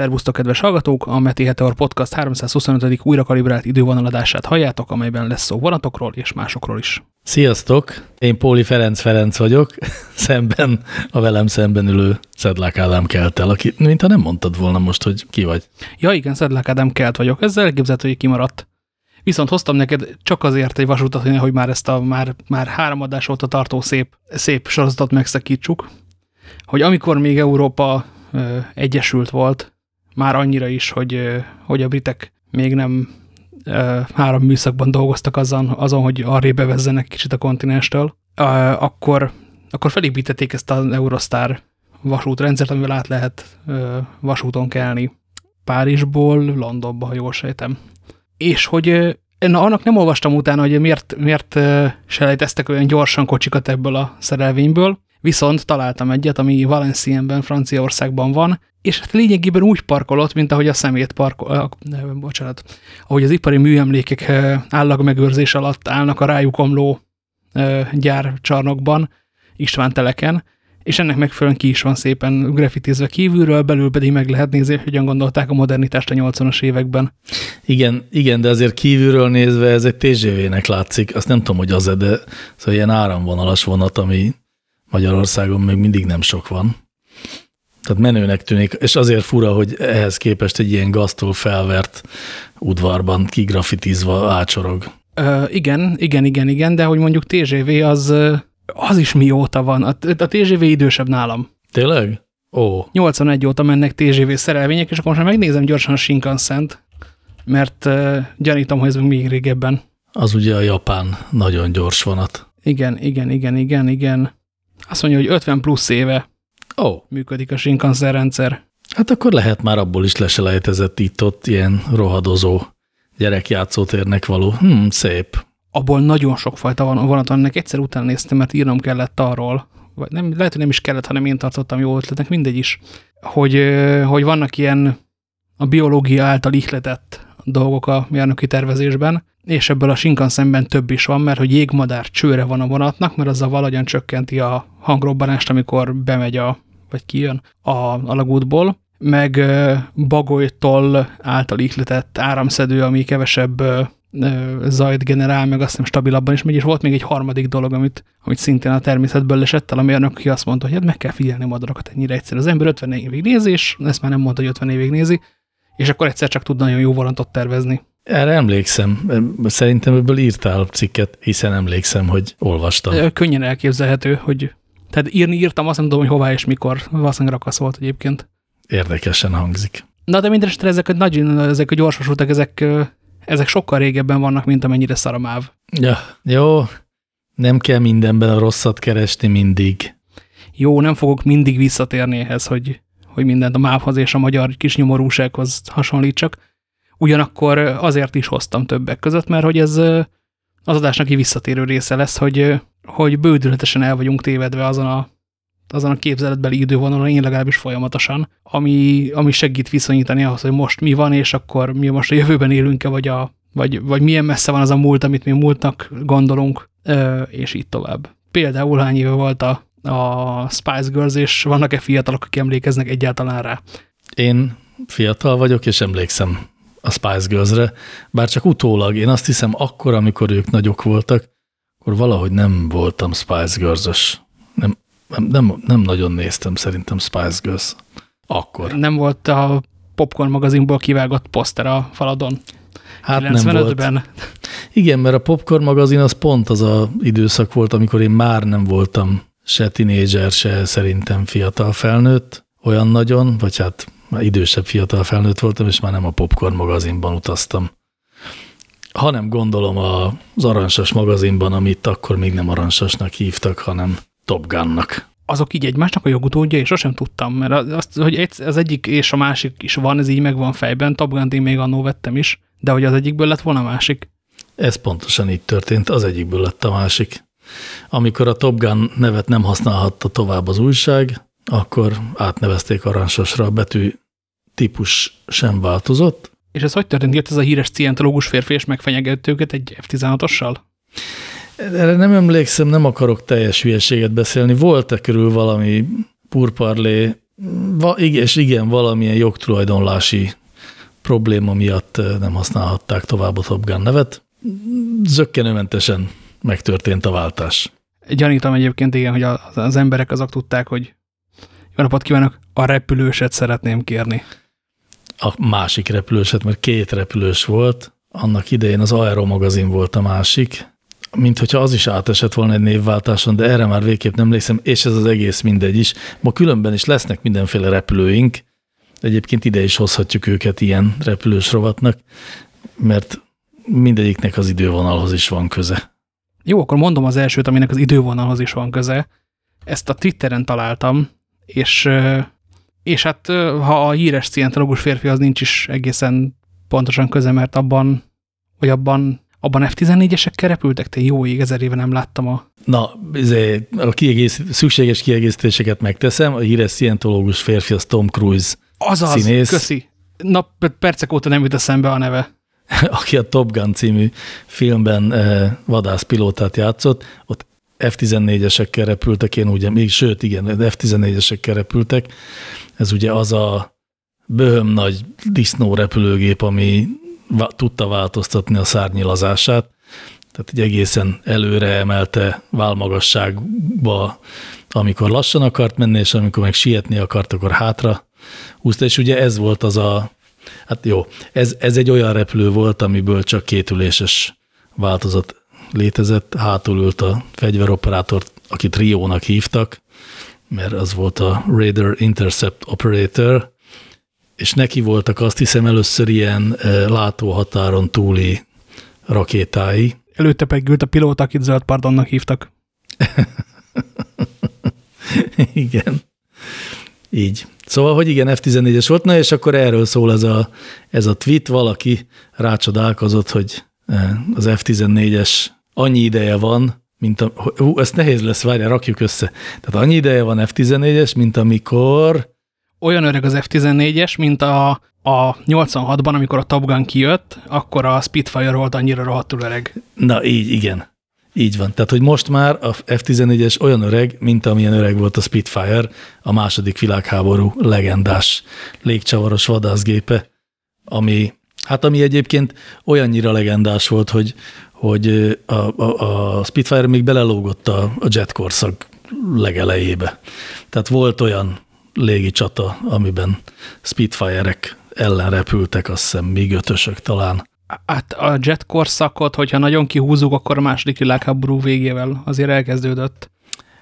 Szervusztok, kedves hallgatók! A Meti Heteor Podcast 325. újra kalibrált idővonaladását halljátok, amelyben lesz szó vonatokról és másokról is. Sziasztok! Én Póli Ferenc Ferenc vagyok, szemben a velem szemben ülő Szedlák Ádám Keltel, aki, mintha nem mondtad volna most, hogy ki vagy. Ja igen, Szedlák Ádám Kelt vagyok, ezzel elképzelhető, hogy kimaradt. Viszont hoztam neked csak azért egy vasútat, hogy már ezt a már, már három adás óta tartó szép, szép sorozatot megszakítsuk, hogy amikor még Európa egyesült volt, már annyira is, hogy, hogy a britek még nem három műszakban dolgoztak azon, azon hogy arré bevezzenek kicsit a kontinenstől, akkor, akkor felépítették ezt az Eurostar vasútrendszert, amivel át lehet vasúton kelni. Párizsból Londonba, ha jól sejtem. És hogy na, annak nem olvastam utána, hogy miért, miért selejteztek olyan gyorsan kocsikat ebből a szerelvényből, viszont találtam egyet, ami Valencienben, Franciaországban van, és hát lényegében úgy parkolott, mint ahogy a szemét parkol, ne, bocsánat, ahogy az ipari műemlékek állagmegőrzés alatt állnak a rájuk omló gyárcsarnokban, István teleken, és ennek megfelelően ki is van szépen grafitizve kívülről, belül pedig meg lehet nézni, hogy hogyan gondolták a modernitást a 80-as években. Igen, igen, de azért kívülről nézve ez egy TGV-nek látszik. Azt nem tudom, hogy az-e, de szóval ilyen áramvonalas vonat, ami Magyarországon még mindig nem sok van. Tehát menőnek tűnik, és azért fura, hogy ehhez képest egy ilyen gaztól felvert udvarban kigrafitizva ácsorog. Ö, igen, igen, igen, igen, de hogy mondjuk TGV az, az is mióta van. A, a TGV idősebb nálam. Tényleg? Ó. 81 óta mennek TGV szerelvények, és akkor most megnézem gyorsan a shinkansen mert uh, gyanítom, hogy ez még régebben. Az ugye a japán nagyon gyors vonat. Igen, igen, igen, igen, igen. Azt mondja, hogy 50 plusz éve oh. működik a Shinkansen rendszer. Hát akkor lehet már abból is leselejtezett itt-ott ilyen rohadozó gyerekjátszótérnek való. Hm, szép. Abból nagyon sok fajta van, vonaton. Ennek egyszer után néztem, mert írnom kellett arról, vagy nem, lehet, hogy nem is kellett, hanem én tartottam jó ötletnek, mindegy is, hogy, hogy vannak ilyen a biológia által ihletett dolgok a mérnöki tervezésben, és ebből a Shinkansenben több is van, mert hogy jégmadár csőre van a vonatnak, mert azzal valahogyan csökkenti a hangrobbanást, amikor bemegy a, vagy kijön a alagútból, meg bagolytól által ihletett áramszedő, ami kevesebb zajt generál, meg azt hiszem stabilabban is megy, és volt még egy harmadik dolog, amit, amit szintén a természetből lesett el a mérnök, aki azt mondta, hogy hát meg kell figyelni madarakat ennyire egyszer. Az ember 50 évig nézi, és ezt már nem mondta, hogy 50 évig nézi, és akkor egyszer csak tud nagyon jó volantot tervezni. Erre emlékszem. Szerintem ebből írtál cikket, hiszen emlékszem, hogy olvastam. Könnyen elképzelhető, hogy tehát írni írtam, azt nem tudom, hogy hová és mikor. Valószínűleg rakasz volt egyébként. Érdekesen hangzik. Na, de mindenesetre ezek a, nagyon, ezek a gyorsvasútak, ezek, ezek sokkal régebben vannak, mint amennyire szaramáv. Ja, jó. Nem kell mindenben a rosszat keresni mindig. Jó, nem fogok mindig visszatérni ehhez, hogy, hogy mindent a mávhoz és a magyar kis nyomorúsághoz hasonlítsak. Ugyanakkor azért is hoztam többek között, mert hogy ez az adásnak egy visszatérő része lesz, hogy, hogy bődületesen el vagyunk tévedve azon a, azon a képzeletbeli idővonalon, én legalábbis folyamatosan, ami, ami segít viszonyítani ahhoz, hogy most mi van, és akkor mi most a jövőben élünk-e, vagy, a, vagy, vagy milyen messze van az a múlt, amit mi múltnak gondolunk, és így tovább. Például hány éve volt a, a Spice Girls, és vannak-e fiatalok, akik emlékeznek egyáltalán rá? Én fiatal vagyok, és emlékszem a Spice Girls-re, bár csak utólag. Én azt hiszem, akkor, amikor ők nagyok voltak, akkor valahogy nem voltam Spice Girls-os. Nem, nem, nem, nem nagyon néztem szerintem Spice Girls akkor. Nem volt a Popcorn magazinból kivágott poszter a faladon? Hát nem volt. Igen, mert a Popcorn magazin az pont az a időszak volt, amikor én már nem voltam se tinédzser, se szerintem fiatal felnőtt, olyan nagyon, vagy hát már idősebb fiatal felnőtt voltam, és már nem a Popcorn magazinban utaztam, hanem gondolom az Arancsas magazinban, amit akkor még nem Arancsasnak hívtak, hanem Top Gunnak. Azok így egymásnak a jogutódja, és sosem tudtam, mert azt, hogy az egyik és a másik is van, ez így megvan fejben, Top Gun-t én még annó vettem is, de hogy az egyikből lett volna a másik. Ez pontosan így történt, az egyikből lett a másik. Amikor a Top Gun nevet nem használhatta tovább az újság, akkor átnevezték arancsosra, a betű típus sem változott. És ez hogy történt? Jött ez a híres cientológus férfi, és megfenyegett őket egy F-16-ossal? Erre nem emlékszem, nem akarok teljes hülyeséget beszélni. Volt-e körül valami purparlé és igen, valamilyen jogtulajdonlási probléma miatt nem használhatták tovább a Top Gun nevet. Zöggenőmentesen megtörtént a váltás. Gyanítom egyébként igen, hogy az, az emberek azok tudták, hogy jó napot kívánok, a repülőset szeretném kérni. A másik repülőset, mert két repülős volt, annak idején az Aero magazin volt a másik, mint hogyha az is átesett volna egy névváltáson, de erre már végképp nem lékszem, és ez az egész mindegy is. Ma különben is lesznek mindenféle repülőink, egyébként ide is hozhatjuk őket ilyen repülős rovatnak, mert mindegyiknek az idővonalhoz is van köze. Jó, akkor mondom az elsőt, aminek az idővonalhoz is van köze. Ezt a Twitteren találtam, és, és hát ha a híres szientológus férfi az nincs is egészen pontosan köze, mert abban, vagy abban, abban F-14-esekkel repültek? Te jó ég, ezer éve nem láttam a... Na, izé, a kiegész, szükséges kiegészítéseket megteszem. A híres szientológus férfi az Tom Cruise Azaz, színész. köszi. Na, percek óta nem jut eszembe a neve. aki a Top Gun című filmben eh, vadászpilótát játszott, ott F-14-esekkel repültek, én ugye, még sőt, igen, F-14-esekkel repültek. Ez ugye az a böhöm nagy disznó repülőgép, ami tudta változtatni a szárnyilazását. Tehát egy egészen előre emelte válmagasságba, amikor lassan akart menni, és amikor meg sietni akart, akkor hátra húzta, és ugye ez volt az a Hát jó, ez, ez egy olyan repülő volt, amiből csak kétüléses változat létezett. Hátul ült a fegyveroperátor, akit Rio-nak hívtak, mert az volt a Raider Intercept Operator, és neki voltak azt hiszem először ilyen eh, látóhatáron túli rakétái. Előtte pedig a pilóta, akit zöld pardonnak hívtak. Igen. Így. Szóval, hogy igen, F14-es volt, na és akkor erről szól ez a, ez a tweet, valaki rácsodálkozott, hogy eh, az F14-es annyi ideje van, mint a, hú, ezt nehéz lesz, várjál, rakjuk össze. Tehát annyi ideje van F14-es, mint amikor... Olyan öreg az F14-es, mint a, a 86-ban, amikor a Top Gun kijött, akkor a Spitfire volt annyira rohadtul öreg. Na így, igen. Így van. Tehát, hogy most már a F-14-es olyan öreg, mint amilyen öreg volt a Spitfire, a második világháború legendás légcsavaros vadászgépe, ami, hát ami egyébként olyannyira legendás volt, hogy, hogy a, a, a Spitfire még belelógott a, a jet korszak legelejébe. Tehát volt olyan légi csata, amiben Spitfire-ek ellen repültek, azt hiszem, még ötösök talán hát a jet korszakot, hogyha nagyon kihúzunk, akkor a második világháború végével azért elkezdődött.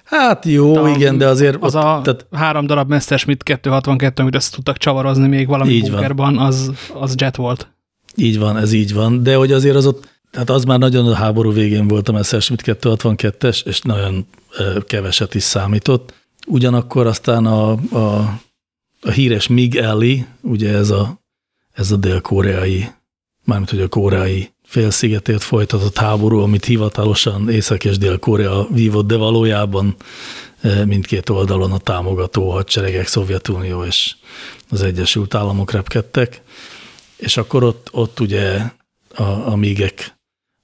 Hát jó, a, igen, de azért... Az ott, a tehát, három darab Messerschmitt 262, amit ezt tudtak csavarozni még valami bunkerban, az, az jet volt. Így van, ez így van, de hogy azért az ott, tehát az már nagyon a háború végén volt a Messerschmitt 262-es, és nagyon keveset is számított. Ugyanakkor aztán a, a, a híres Mig Ellie, ugye ez a, ez a dél-koreai mármint hogy a koreai félszigetért folytatott háború, amit hivatalosan Észak- és Dél-Korea vívott, de valójában eh, mindkét oldalon a támogató hadseregek, Szovjetunió és az Egyesült Államok repkedtek, és akkor ott, ott ugye a, a mígek,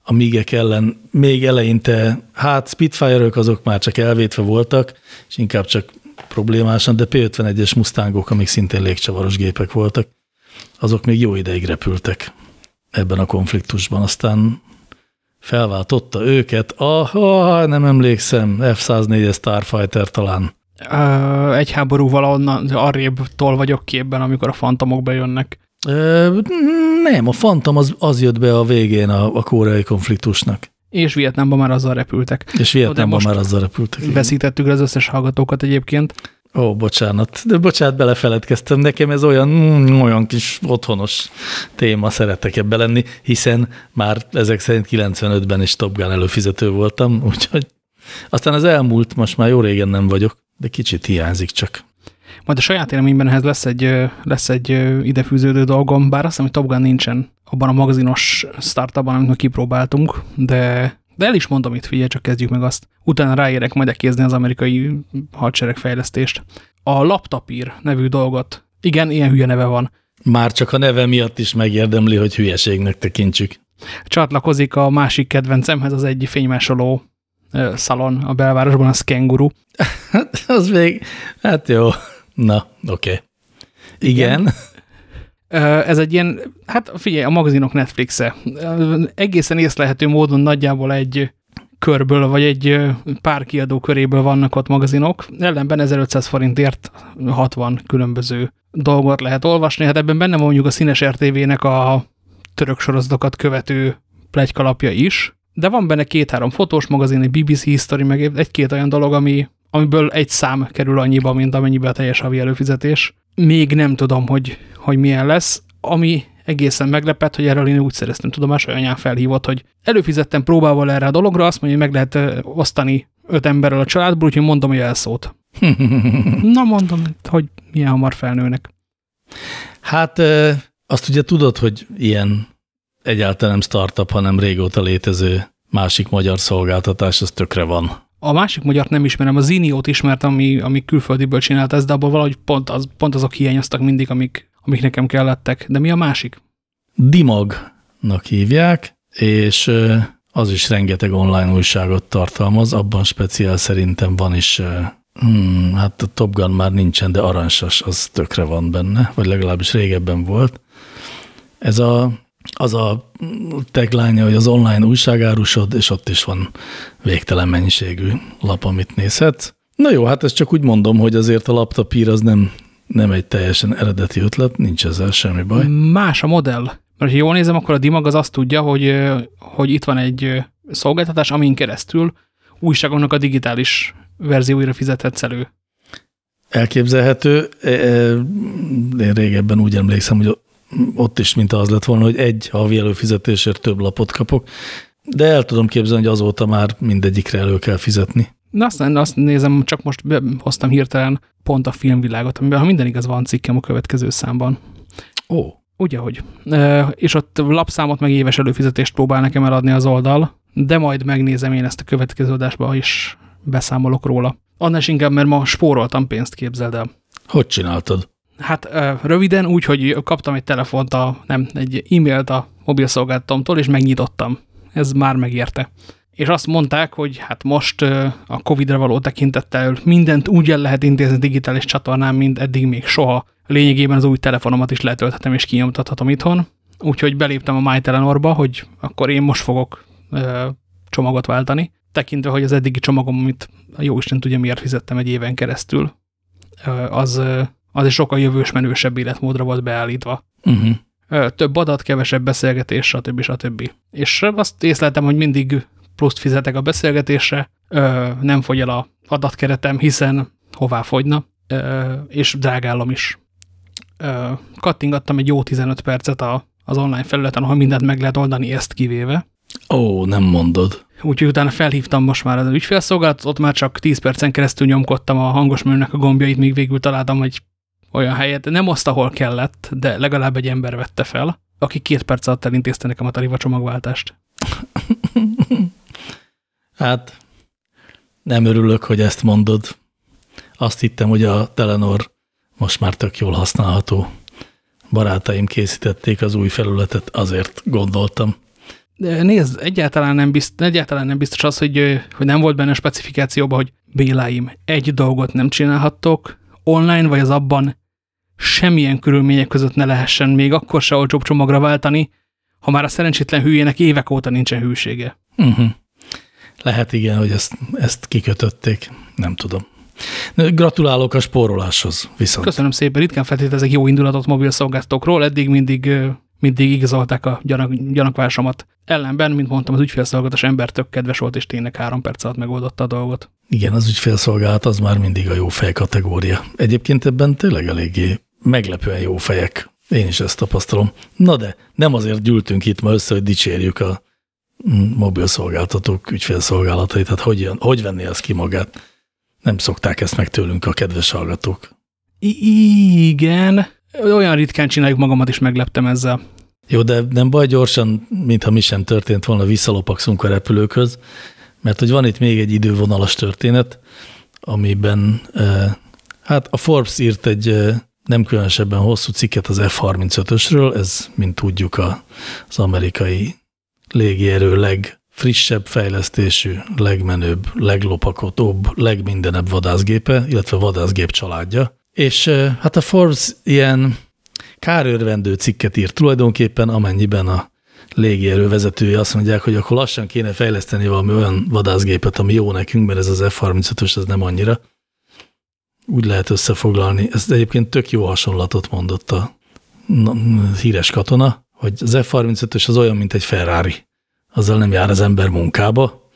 a mígek ellen még eleinte, hát Spitfire-ök azok már csak elvétve voltak, és inkább csak problémásan, de P-51-es Mustangok, amik szintén légcsavaros gépek voltak, azok még jó ideig repültek ebben a konfliktusban. Aztán felváltotta őket, ah, ah nem emlékszem, F-104 Starfighter talán. Egy háború valahonnan arrébb tol vagyok képben, amikor a fantomok bejönnek. Nem, a fantom az, az jött be a végén a, a koreai konfliktusnak. És Vietnámban már azzal repültek. És Vietnámban már azzal repültek. Veszítettük az összes hallgatókat egyébként. Ó, bocsánat, de bocsánat, belefeledkeztem. Nekem ez olyan, mm, olyan kis otthonos téma, szeretek ebbe lenni, hiszen már ezek szerint 95-ben is Top Gun előfizető voltam, úgyhogy aztán az elmúlt, most már jó régen nem vagyok, de kicsit hiányzik csak. Majd a saját élményben ehhez lesz egy, lesz egy idefűződő dolgom, bár azt hiszem, hogy Top Gun nincsen abban a magazinos startupban, amit mi kipróbáltunk, de de el is mondom itt, figyelj, csak kezdjük meg azt. Utána ráérek majd ekézni az amerikai hadseregfejlesztést. A laptopír nevű dolgot. Igen, ilyen hülye neve van. Már csak a neve miatt is megérdemli, hogy hülyeségnek tekintsük. Csatlakozik a másik kedvencemhez az egy fénymásoló szalon a belvárosban, az kenguru. az még, hát jó. Na, oké. Okay. Igen. Igen. Ez egy ilyen, hát figyelj, a magazinok Netflixe. Egészen észlehető módon nagyjából egy körből, vagy egy pár kiadó köréből vannak ott magazinok. Ellenben 1500 forintért 60 különböző dolgot lehet olvasni. Hát ebben benne mondjuk a Színes RTV-nek a török sorozatokat követő plegykalapja is, de van benne két-három fotós magazin, egy BBC History, meg egy-két olyan dolog, ami, amiből egy szám kerül annyiba, mint amennyibe a teljes havi előfizetés. Még nem tudom, hogy, hogy milyen lesz. Ami egészen meglepett, hogy erről én úgy szereztem tudomás, hogy anyám felhívott, hogy előfizettem próbával erre a dologra, azt mondja, hogy meg lehet osztani öt emberrel a családból, úgyhogy mondom a jelszót. Na mondom, hogy milyen hamar felnőnek. Hát azt ugye tudod, hogy ilyen egyáltalán nem startup, hanem régóta létező másik magyar szolgáltatás, az tökre van. A másik magyart nem ismerem, a Ziniót ismertem, ami, ami külföldiből csinált ezt, de abból valahogy pont, az, pont azok hiányoztak mindig, amik, amik nekem kellettek. De mi a másik? Dimagnak hívják, és az is rengeteg online újságot tartalmaz, abban speciál szerintem van is, hmm, hát a Top Gun már nincsen, de aranysas az tökre van benne, vagy legalábbis régebben volt. Ez a az a tagline hogy az online újságárusod, és ott is van végtelen mennyiségű lap, amit nézhetsz. Na jó, hát ezt csak úgy mondom, hogy azért a laptopír az nem, nem egy teljesen eredeti ötlet, nincs ezzel semmi baj. Más a modell. Mert ha jól nézem, akkor a Dimag az azt tudja, hogy, hogy itt van egy szolgáltatás, amin keresztül újságoknak a digitális verzióira fizethetsz elő. Elképzelhető. E, e, én régebben úgy emlékszem, hogy ott is mint az lett volna, hogy egy havi előfizetésért több lapot kapok, de el tudom képzelni, hogy azóta már mindegyikre elő kell fizetni. Na azt, azt nézem, csak most hoztam hirtelen pont a filmvilágot, amiben ha minden igaz van cikkem a következő számban. Ó. Ugye, hogy. E, és ott lapszámot meg éves előfizetést próbál nekem eladni az oldal, de majd megnézem én ezt a következő adásban, és beszámolok róla. Annál inkább, mert ma spóroltam pénzt, képzeld el. Hogy csináltad? Hát röviden úgy, hogy kaptam egy telefont, a, nem, egy e-mailt a mobilszolgáltatómtól, és megnyitottam. Ez már megérte. És azt mondták, hogy hát most a Covid-re való tekintettel mindent úgy el lehet intézni digitális csatornán, mint eddig még soha. Lényegében az új telefonomat is letölthetem és kinyomtathatom itthon. Úgyhogy beléptem a MyTelenorba, hogy akkor én most fogok ö, csomagot váltani. Tekintve, hogy az eddigi csomagom, amit a jó Isten tudja miért fizettem egy éven keresztül, ö, az az is sokkal jövős menősebb életmódra volt beállítva. Uh mhm. -huh. Több adat, kevesebb beszélgetés, stb. stb. És azt észleltem, hogy mindig pluszt fizetek a beszélgetésre, nem fogy el a adatkeretem, hiszen hová fogyna, és drágálom is. Kattingattam egy jó 15 percet az online felületen, ahol mindent meg lehet oldani, ezt kivéve. Ó, nem mondod. Úgyhogy utána felhívtam most már az ügyfélszolgálatot, ott már csak 10 percen keresztül nyomkodtam a hangos műnek a gombjait, míg végül találtam egy olyan helyet, nem azt, ahol kellett, de legalább egy ember vette fel, aki két perc alatt elintézte nekem a tarifa csomagváltást. hát nem örülök, hogy ezt mondod. Azt hittem, hogy a Telenor most már tök jól használható. Barátaim készítették az új felületet, azért gondoltam. De nézd, egyáltalán nem, bizt, egyáltalán nem biztos az, hogy, hogy nem volt benne a specifikációban, hogy Béláim, egy dolgot nem csinálhattok, online vagy az abban semmilyen körülmények között ne lehessen még akkor se olcsóbb csomagra váltani, ha már a szerencsétlen hülyének évek óta nincsen hűsége. Uh mhm. -huh. Lehet igen, hogy ezt, ezt kikötötték, nem tudom. Gratulálok a spóroláshoz viszont. Köszönöm szépen, ritkán feltételezek jó indulatot mobil szolgáltatókról, eddig mindig, mindig igazolták a gyanak, gyanakvásomat. Ellenben, mint mondtam, az ügyfélszolgálatos ember tök kedves volt, és tényleg három perc alatt megoldotta a dolgot. Igen, az ügyfélszolgálat az már mindig a jó fej kategória. Egyébként ebben tényleg eléggé meglepően jó fejek. Én is ezt tapasztalom. Na de, nem azért gyűltünk itt ma össze, hogy dicsérjük a mobil szolgáltatók ügyfélszolgálatait, tehát hogy, jön, hogy venni ezt ki magát? Nem szokták ezt meg tőlünk a kedves hallgatók. Igen, olyan ritkán csináljuk magamat is megleptem ezzel. Jó, de nem baj gyorsan, mintha mi sem történt volna, visszalopakszunk a repülőkhöz, mert hogy van itt még egy idővonalas történet, amiben, eh, hát a Forbes írt egy eh, nem különösebben hosszú cikket az F-35-ösről, ez, mint tudjuk, az amerikai légierő legfrissebb fejlesztésű, legmenőbb, leglopakotóbb, legmindenebb vadászgépe, illetve vadászgép családja, És hát a Forbes ilyen kárőrvendő cikket írt tulajdonképpen, amennyiben a légierő vezetői azt mondják, hogy akkor lassan kéne fejleszteni valami olyan vadászgépet, ami jó nekünk, mert ez az F-35-ös, ez nem annyira. Úgy lehet összefoglalni. Ez egyébként tök jó hasonlatot mondott a híres katona, hogy az F-35-ös az olyan, mint egy Ferrari. Azzal nem jár az ember munkába,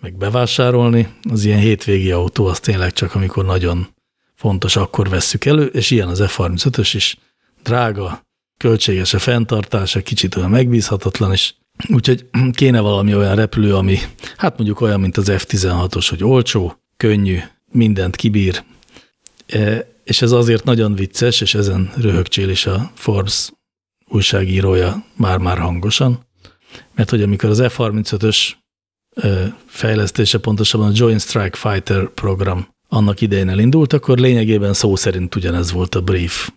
meg bevásárolni. Az ilyen hétvégi autó az tényleg csak, amikor nagyon fontos, akkor vesszük elő, és ilyen az F-35-ös is. Drága, költséges a fenntartása, kicsit olyan megbízhatatlan, és úgyhogy kéne valami olyan repülő, ami hát mondjuk olyan, mint az F-16-os, hogy olcsó, könnyű, mindent kibír, e, és ez azért nagyon vicces, és ezen röhögcsél is a Forbes újságírója már-már hangosan, mert hogy amikor az F-35-ös e, fejlesztése, pontosabban a Joint Strike Fighter program annak idején elindult, akkor lényegében szó szerint ugyanez volt a brief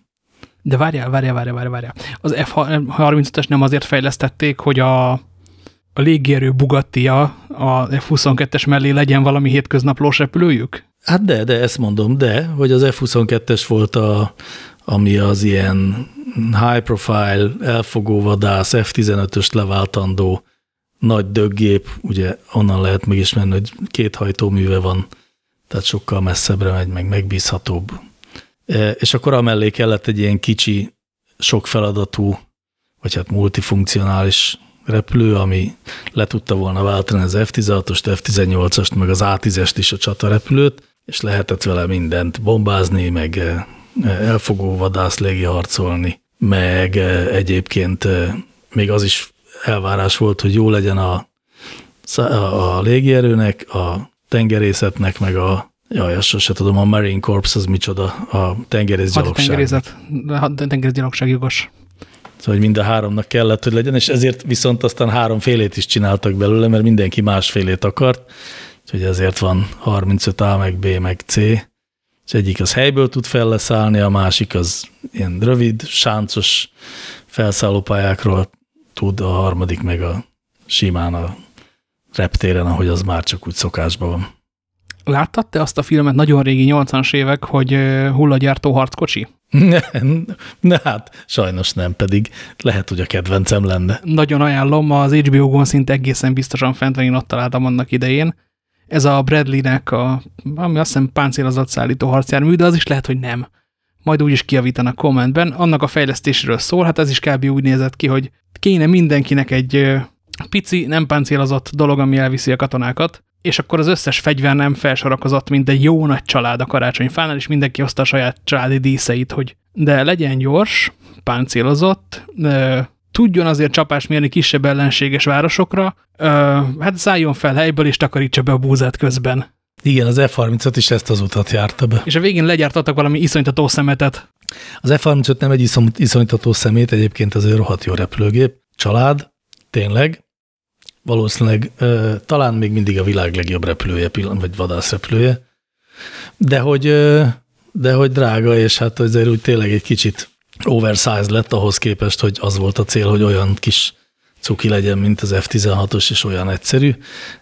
de várjál, várjál, várjál, várjál. várjál. Az F-35-es nem azért fejlesztették, hogy a, a légierő Bugattia a F-22-es mellé legyen valami hétköznaplós repülőjük? Hát de, de ezt mondom, de, hogy az F-22-es volt a, ami az ilyen high profile, elfogó vadász, F-15-öst leváltandó nagy döggép, ugye onnan lehet megismerni, hogy két hajtóműve van, tehát sokkal messzebbre megy, meg megbízhatóbb. E, és akkor amellé kellett egy ilyen kicsi, sok feladatú, vagy hát multifunkcionális repülő, ami le tudta volna váltani az F-16-ost, F-18-ast, meg az A-10-est is a csatarepülőt, és lehetett vele mindent bombázni, meg e, elfogó vadász harcolni, meg egyébként még az is elvárás volt, hogy jó legyen a, a, légierőnek, a tengerészetnek, meg a Jaj, azt sose tudom, a Marine Corps az micsoda, a tengerészgyalogság. Tengerészet, tengerészgyalogság jogos. Szóval, hogy mind a háromnak kellett, hogy legyen, és ezért viszont aztán háromfélét is csináltak belőle, mert mindenki másfélét akart, úgyhogy ezért van 35 A, meg B, meg C, és egyik az helyből tud felleszállni, a másik az ilyen rövid, sáncos felszállópályákról tud, a harmadik meg a simán a reptéren, ahogy az már csak úgy szokásban van. Láttad te azt a filmet, nagyon régi 80-as évek, hogy hullagyártó harckocsi? Ne, ne, hát sajnos nem, pedig lehet, hogy a kedvencem lenne. Nagyon ajánlom, az HBO-gon szinte egészen biztosan fent van, én ott találtam annak idején. Ez a Bradley-nek a, ami azt hiszem páncélozott szállító harcjármű, de az is lehet, hogy nem. Majd úgy is kiavítanak kommentben. Annak a fejlesztésről szól, hát ez is kb. úgy nézett ki, hogy kéne mindenkinek egy pici, nem páncélozott dolog, ami elviszi a katonákat, és akkor az összes fegyver nem felsorakozott, mint egy jó nagy család a karácsonyfánál, és mindenki hozta a saját családi díszeit, hogy de legyen gyors, páncélozott, tudjon azért csapást mérni kisebb ellenséges városokra, hát szálljon fel helyből, és takarítsa be a búzát közben. Igen, az F-35 is ezt az utat járta be. És a végén legyártottak valami iszonytató szemetet. Az F-35 nem egy iszonytató szemét, egyébként az ő rohadt jó repülőgép. Család, tényleg, valószínűleg ö, talán még mindig a világ legjobb repülője, vagy vadászrepülője, de hogy, ö, de hogy drága, és hát azért úgy tényleg egy kicsit oversize lett ahhoz képest, hogy az volt a cél, hogy olyan kis cuki legyen, mint az F-16-os, és olyan egyszerű.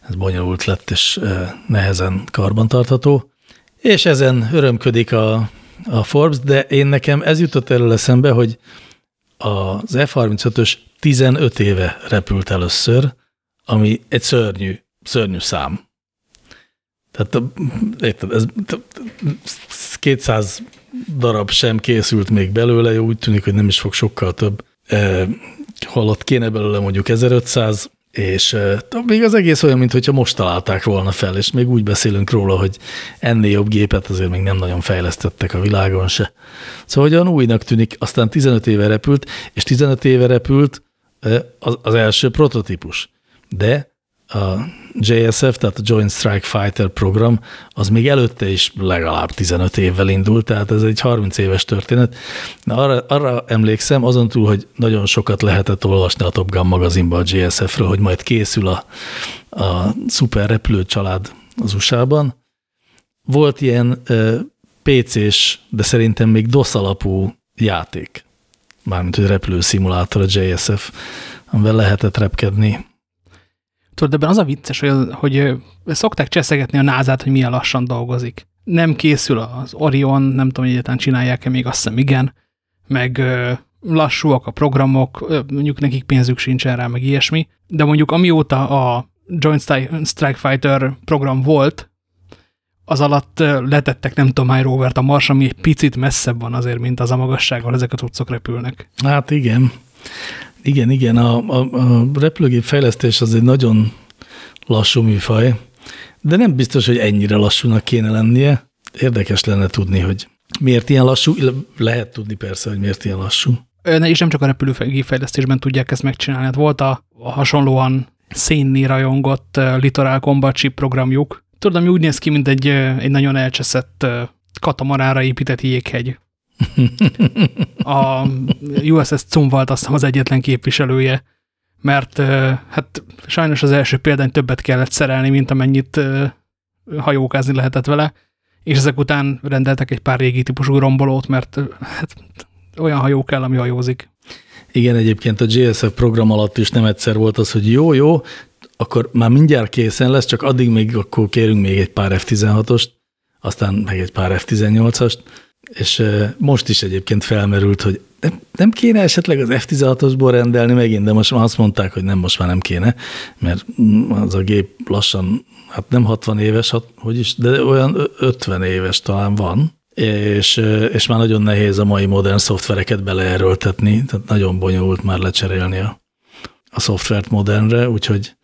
Ez bonyolult lett, és nehezen karbantartható. És ezen örömködik a, a Forbes, de én nekem ez jutott erről eszembe, hogy az F-35-ös 15 éve repült először, ami egy szörnyű, szörnyű szám. Tehát érted, ez 200 darab sem készült még belőle, úgy tűnik, hogy nem is fog sokkal több. E, holott kéne belőle mondjuk 1500, és e, még az egész olyan, mintha most találták volna fel, és még úgy beszélünk róla, hogy ennél jobb gépet azért még nem nagyon fejlesztettek a világon se. Szóval olyan újnak tűnik, aztán 15 éve repült, és 15 éve repült az, az első prototípus de a JSF, tehát a Joint Strike Fighter program, az még előtte is legalább 15 évvel indult, tehát ez egy 30 éves történet. Na, arra, arra emlékszem, azon túl, hogy nagyon sokat lehetett olvasni a Top Gun magazinban a JSF-ről, hogy majd készül a, a szuper repülő család az USA-ban. Volt ilyen PC-s, de szerintem még DOS alapú játék, mármint hogy repülőszimulátor a JSF, amivel lehetett repkedni Tudod, ebben az a vicces, hogy, hogy szokták cseszegetni a názát, hogy milyen lassan dolgozik. Nem készül az Orion, nem tudom, hogy egyáltalán csinálják-e még, azt hiszem igen, meg lassúak a programok, mondjuk nekik pénzük sincsen rá, meg ilyesmi, de mondjuk amióta a Joint Strike Fighter program volt, az alatt letettek nem tudom hány rovert a Mars, ami egy picit messzebb van azért, mint az a magassággal ezek a tudszok repülnek. Hát igen. Igen, igen, a, a, a repülőgép fejlesztés az egy nagyon lassú műfaj, de nem biztos, hogy ennyire lassúnak kéne lennie. Érdekes lenne tudni, hogy miért ilyen lassú, lehet tudni persze, hogy miért ilyen lassú. És nem csak a repülőgép fejlesztésben tudják ezt megcsinálni. Hát volt a, a hasonlóan szénni rajongott Litoral Combat Chip programjuk. Tudod, ami úgy néz ki, mint egy, egy nagyon elcseszett katamarára épített jéghegy. A USS Cumvalt azt az egyetlen képviselője, mert hát sajnos az első példány többet kellett szerelni, mint amennyit hajókázni lehetett vele, és ezek után rendeltek egy pár régi típusú rombolót, mert hát, olyan hajó kell, ami hajózik. Igen, egyébként a GSF program alatt is nem egyszer volt az, hogy jó, jó, akkor már mindjárt készen lesz, csak addig még akkor kérünk még egy pár F-16-ost, aztán meg egy pár F-18-ast, és most is egyébként felmerült, hogy nem, nem kéne esetleg az F-16-osból rendelni megint, de most már azt mondták, hogy nem, most már nem kéne, mert az a gép lassan, hát nem 60 éves, hat, hogy is, de olyan 50 éves talán van, és, és már nagyon nehéz a mai modern szoftvereket beleerőltetni, tehát nagyon bonyolult már lecserélni a, a szoftvert modernre, úgyhogy,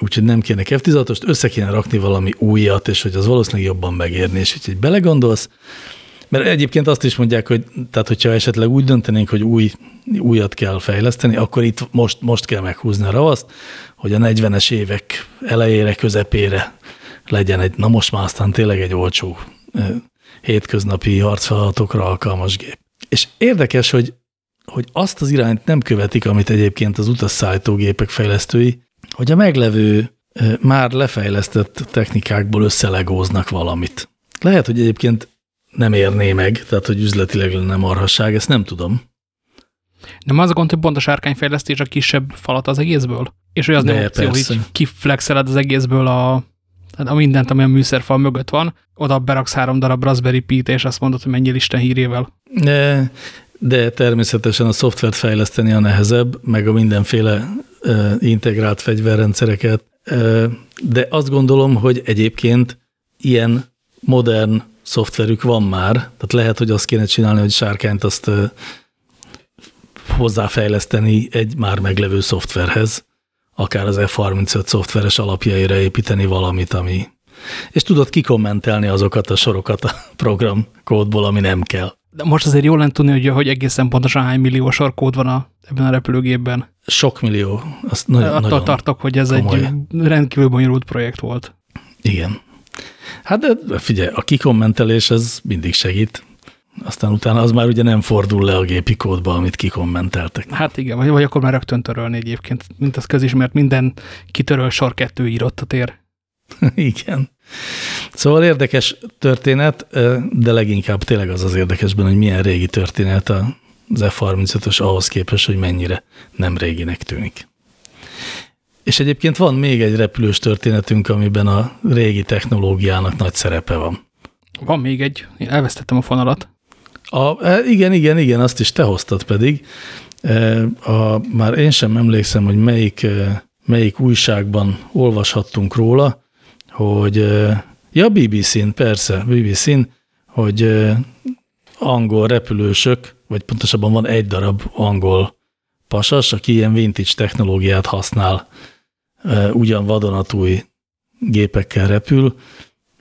úgyhogy nem kéne F-16-ost, össze kéne rakni valami újat, és hogy az valószínűleg jobban megérni, és úgyhogy belegondolsz, mert egyébként azt is mondják, hogy tehát hogyha esetleg úgy döntenénk, hogy új, újat kell fejleszteni, akkor itt most, most kell meghúzni a ravaszt, hogy a 40-es évek elejére, közepére legyen egy, na most már aztán tényleg egy olcsó hétköznapi harcfeladatokra alkalmas gép. És érdekes, hogy, hogy azt az irányt nem követik, amit egyébként az utasszállítógépek fejlesztői, hogy a meglevő már lefejlesztett technikákból összelegóznak valamit. Lehet, hogy egyébként nem érné meg, tehát hogy üzletileg lenne marhasság, ezt nem tudom. Nem az a gond, hogy pont a sárkányfejlesztés a kisebb falat az egészből? És hogy az De nem opció, hogy kiflexeled az egészből a, a mindent, ami a műszerfal mögött van, oda beraksz három darab Raspberry Pi-t, és azt mondod, hogy mennyi Isten hírével. De, de természetesen a szoftvert fejleszteni a nehezebb, meg a mindenféle uh, integrált fegyverrendszereket. Uh, de azt gondolom, hogy egyébként ilyen modern szoftverük van már, tehát lehet, hogy azt kéne csinálni, hogy sárkányt azt hozzáfejleszteni egy már meglevő szoftverhez, akár az F35 szoftveres alapjaira építeni valamit, ami... És tudod kikommentelni azokat a sorokat a program kódból, ami nem kell. De most azért jól lenne tudni, hogy, hogy egészen pontosan hány millió sor kód van a, ebben a repülőgépben. Sok millió. Azt nagyon, Attól nagyon tartok, hogy ez komoly. egy rendkívül bonyolult projekt volt. Igen. Hát de figyelj, a kikommentelés az mindig segít. Aztán utána az már ugye nem fordul le a gépi kódba, amit kikommenteltek. Hát igen, vagy, vagy akkor már rögtön törölni egyébként, mint az közismert, minden kitöröl sor kettő írott a tér. igen. Szóval érdekes történet, de leginkább tényleg az az érdekes benne, hogy milyen régi történet az F-35-ös ahhoz képest, hogy mennyire nem réginek tűnik. És egyébként van még egy repülős történetünk, amiben a régi technológiának nagy szerepe van. Van még egy, én elvesztettem a fonalat. A, e, igen, igen, igen, azt is te hoztad pedig. E, a, már én sem emlékszem, hogy melyik, e, melyik újságban olvashattunk róla, hogy ja, BBC-n, persze, BBC-n, hogy angol repülősök, vagy pontosabban van egy darab angol pasas, aki ilyen vintage technológiát használ ugyan vadonatúj gépekkel repül,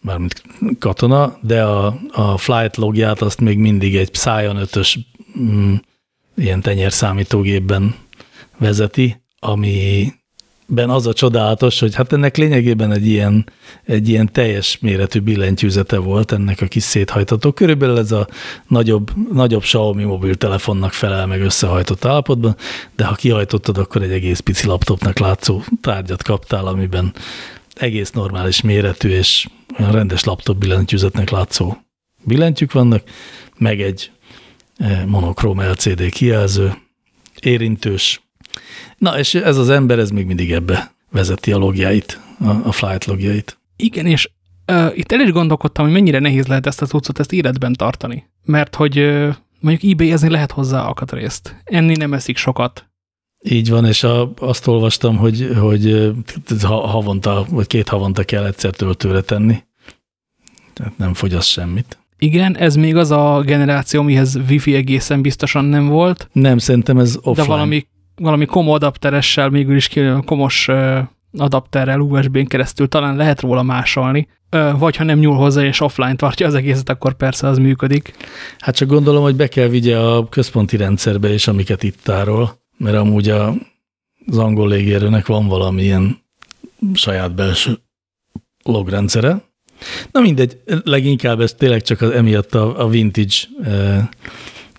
mármint katona, de a, a flight logját azt még mindig egy Psion 5-ös mm, ilyen tenyerszámítógépben vezeti, ami ben az a csodálatos, hogy hát ennek lényegében egy ilyen, egy ilyen teljes méretű billentyűzete volt ennek a kis széthajtató. Körülbelül ez a nagyobb, nagyobb Xiaomi mobiltelefonnak felel meg összehajtott állapotban, de ha kihajtottad, akkor egy egész pici laptopnak látszó tárgyat kaptál, amiben egész normális méretű és olyan rendes laptop billentyűzetnek látszó billentyűk vannak, meg egy eh, monokróm LCD kijelző, érintős, Na, és ez az ember, ez még mindig ebbe vezeti a logjait, a, a flight logjait. Igen, és uh, itt el is gondolkodtam, hogy mennyire nehéz lehet ezt a cuccot, ezt életben tartani. Mert hogy uh, mondjuk ebay-ezni lehet hozzá alkatrészt. Enni nem eszik sokat. Így van, és a, azt olvastam, hogy, hogy ha, havonta, vagy két havonta kell egyszer töltőre tenni. Tehát nem fogyaszt semmit. Igen, ez még az a generáció, mihez wifi egészen biztosan nem volt. Nem, szerintem ez offline. De valami, valami komo adapteressel, mégis komos adapterrel USB-n keresztül talán lehet róla másolni, vagy ha nem nyúl hozzá és offline tartja az egészet, akkor persze az működik. Hát csak gondolom, hogy be kell vigye a központi rendszerbe is, amiket itt tárol, mert amúgy a, az angol légierőnek van valamilyen saját belső logrendszere. Na mindegy, leginkább ez tényleg csak az, emiatt a, a vintage e,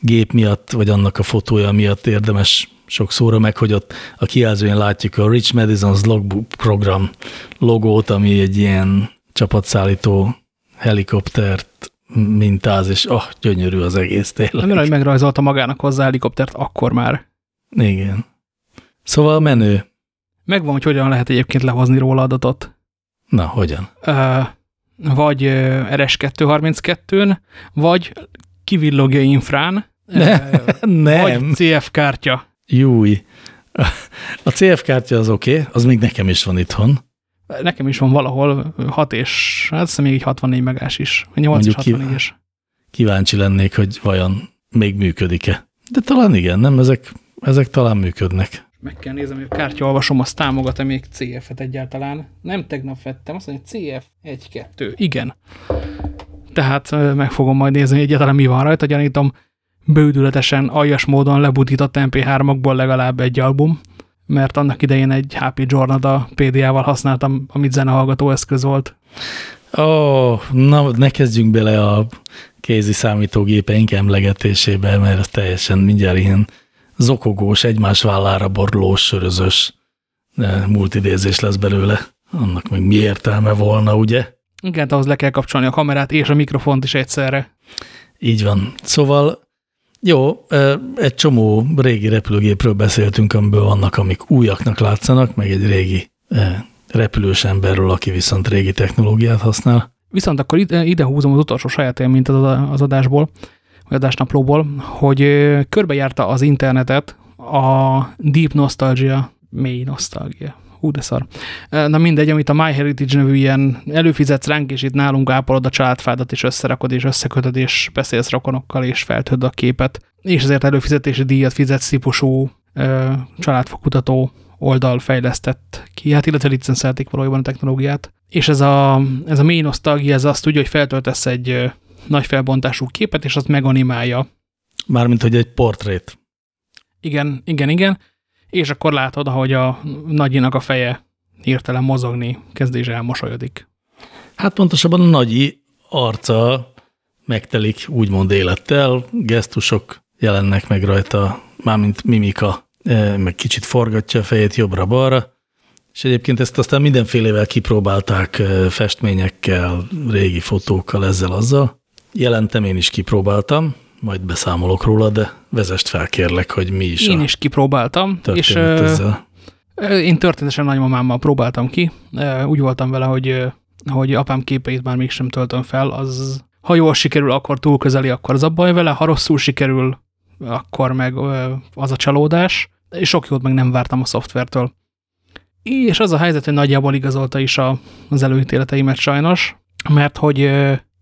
gép miatt, vagy annak a fotója miatt érdemes sok szóra meg, hogy ott a kijelzőjén látjuk a Rich Madison's Logbook program logót, ami egy ilyen csapatszállító helikoptert mintáz, és ah, gyönyörű az egész tényleg. Nem, hogy megrajzolta magának hozzá helikoptert akkor már. Igen. Szóval menő. Megvan, hogy hogyan lehet egyébként lehozni róla adatot. Na, hogyan? Uh, vagy RS232-n, vagy kivillogja infrán, ne, nem. vagy CF kártya. Júj. A CF kártya az oké, okay, az még nekem is van itthon. Nekem is van valahol 6 és, hát azt még 64 megás is, 8 és 64 is. Kíváncsi lennék, hogy vajon még működik-e. De talán igen, nem? Ezek, ezek talán működnek. Meg kell nézem, hogy a kártyaolvasom azt támogat-e még CF-et egyáltalán. Nem tegnap vettem, azt mondja, CF 1-2. Igen. Tehát meg fogom majd nézni, hogy egyáltalán mi van rajta. Gyanítom, bődületesen aljas módon lebutított MP3-okból legalább egy album, mert annak idején egy HP Jornada PDA-val használtam, amit zenehallgató eszköz volt. Ó, oh, na, ne kezdjünk bele a kézi számítógépeink emlegetésébe, mert ez teljesen mindjárt ilyen zokogós, egymás vállára borulós, sörözös multidézés lesz belőle. Annak még mi értelme volna, ugye? Igen, ahhoz le kell kapcsolni a kamerát és a mikrofont is egyszerre. Így van. Szóval jó, egy csomó régi repülőgépről beszéltünk, amiből vannak, amik újaknak látszanak, meg egy régi repülős emberről, aki viszont régi technológiát használ. Viszont akkor ide, ide húzom az utolsó saját élményt az adásból, vagy adásnaplóból, hogy körbejárta az internetet a Deep Nostalgia, mély nosztalgia. Hú, de szar. Na mindegy, amit a MyHeritage nevű ilyen előfizetsz ránk, és itt nálunk ápolod a családfádat, és összerakod, és összekötöd, és beszélsz rokonokkal, és feltöd a képet, és ezért előfizetési díjat fizetsz típusú családfakutató oldal fejlesztett ki, hát illetve licenszelték valójában a technológiát. És ez a, ez a mély nosztalgia, ez azt tudja, hogy feltöltesz egy nagy felbontású képet, és azt meganimálja. Mármint, hogy egy portrét. Igen, igen, igen. És akkor látod, ahogy a nagyinak a feje hirtelen mozogni kezd és elmosolyodik. Hát pontosabban a nagyi arca megtelik úgymond élettel, gesztusok jelennek meg rajta, mármint mimika, e, meg kicsit forgatja a fejét jobbra-balra, és egyébként ezt aztán mindenfélevel kipróbálták e, festményekkel, régi fotókkal, ezzel-azzal. Jelentem, én is kipróbáltam, majd beszámolok róla, de vezest fel kérlek, hogy mi is Én is kipróbáltam, és ezzel. én történetesen nagymamámmal próbáltam ki. Úgy voltam vele, hogy, hogy apám képeit már mégsem töltöm fel, az ha jól sikerül, akkor túl közeli, akkor az a baj vele, ha rosszul sikerül, akkor meg az a csalódás, és sok jót meg nem vártam a szoftvertől. És az a helyzet, hogy nagyjából igazolta is az előítéleteimet sajnos, mert hogy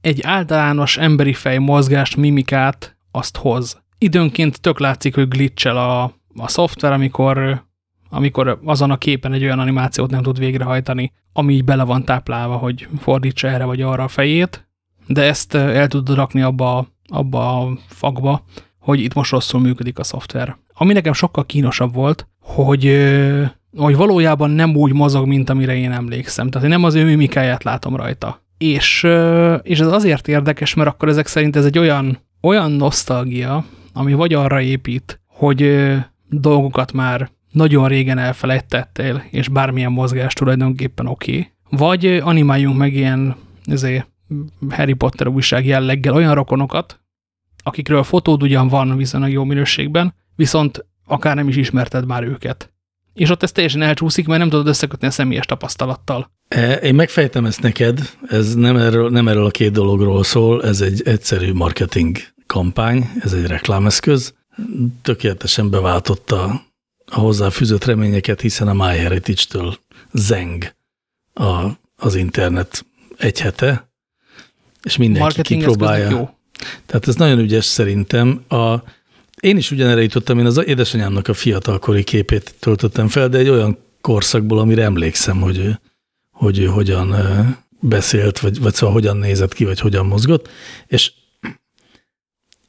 egy általános emberi fej mozgást, mimikát azt hoz. Időnként tök látszik, hogy glitchel a, a szoftver, amikor, amikor azon a képen egy olyan animációt nem tud végrehajtani, ami így bele van táplálva, hogy fordítsa erre vagy arra a fejét, de ezt el tudod rakni abba, abba a fagba, hogy itt most rosszul működik a szoftver. Ami nekem sokkal kínosabb volt, hogy, hogy valójában nem úgy mozog, mint amire én emlékszem. Tehát én nem az ő mimikáját látom rajta. És, és ez azért érdekes, mert akkor ezek szerint ez egy olyan, olyan nosztalgia, ami vagy arra épít, hogy dolgokat már nagyon régen elfelejtettél, és bármilyen mozgás tulajdonképpen oké, okay. vagy animáljunk meg ilyen ezért, Harry Potter újság jelleggel olyan rokonokat, akikről fotód ugyan van viszonylag jó minőségben, viszont akár nem is ismerted már őket. És ott ez teljesen elcsúszik, mert nem tudod összekötni a személyes tapasztalattal. E, én megfejtem ezt neked, ez nem erről, nem erről a két dologról szól, ez egy egyszerű marketing kampány, ez egy reklámeszköz. Tökéletesen beváltotta a hozzáfűzött reményeket, hiszen a MyHeritage-től zeng a, az internet egy hete, és mindenki Marketing kipróbálja. Jó. Tehát ez nagyon ügyes szerintem. A, én is ugyanerre jutottam, én az édesanyámnak a fiatalkori képét töltöttem fel, de egy olyan korszakból, amire emlékszem, hogy, hogy hogyan beszélt, vagy, vagy szóval hogyan nézett ki, vagy hogyan mozgott, és,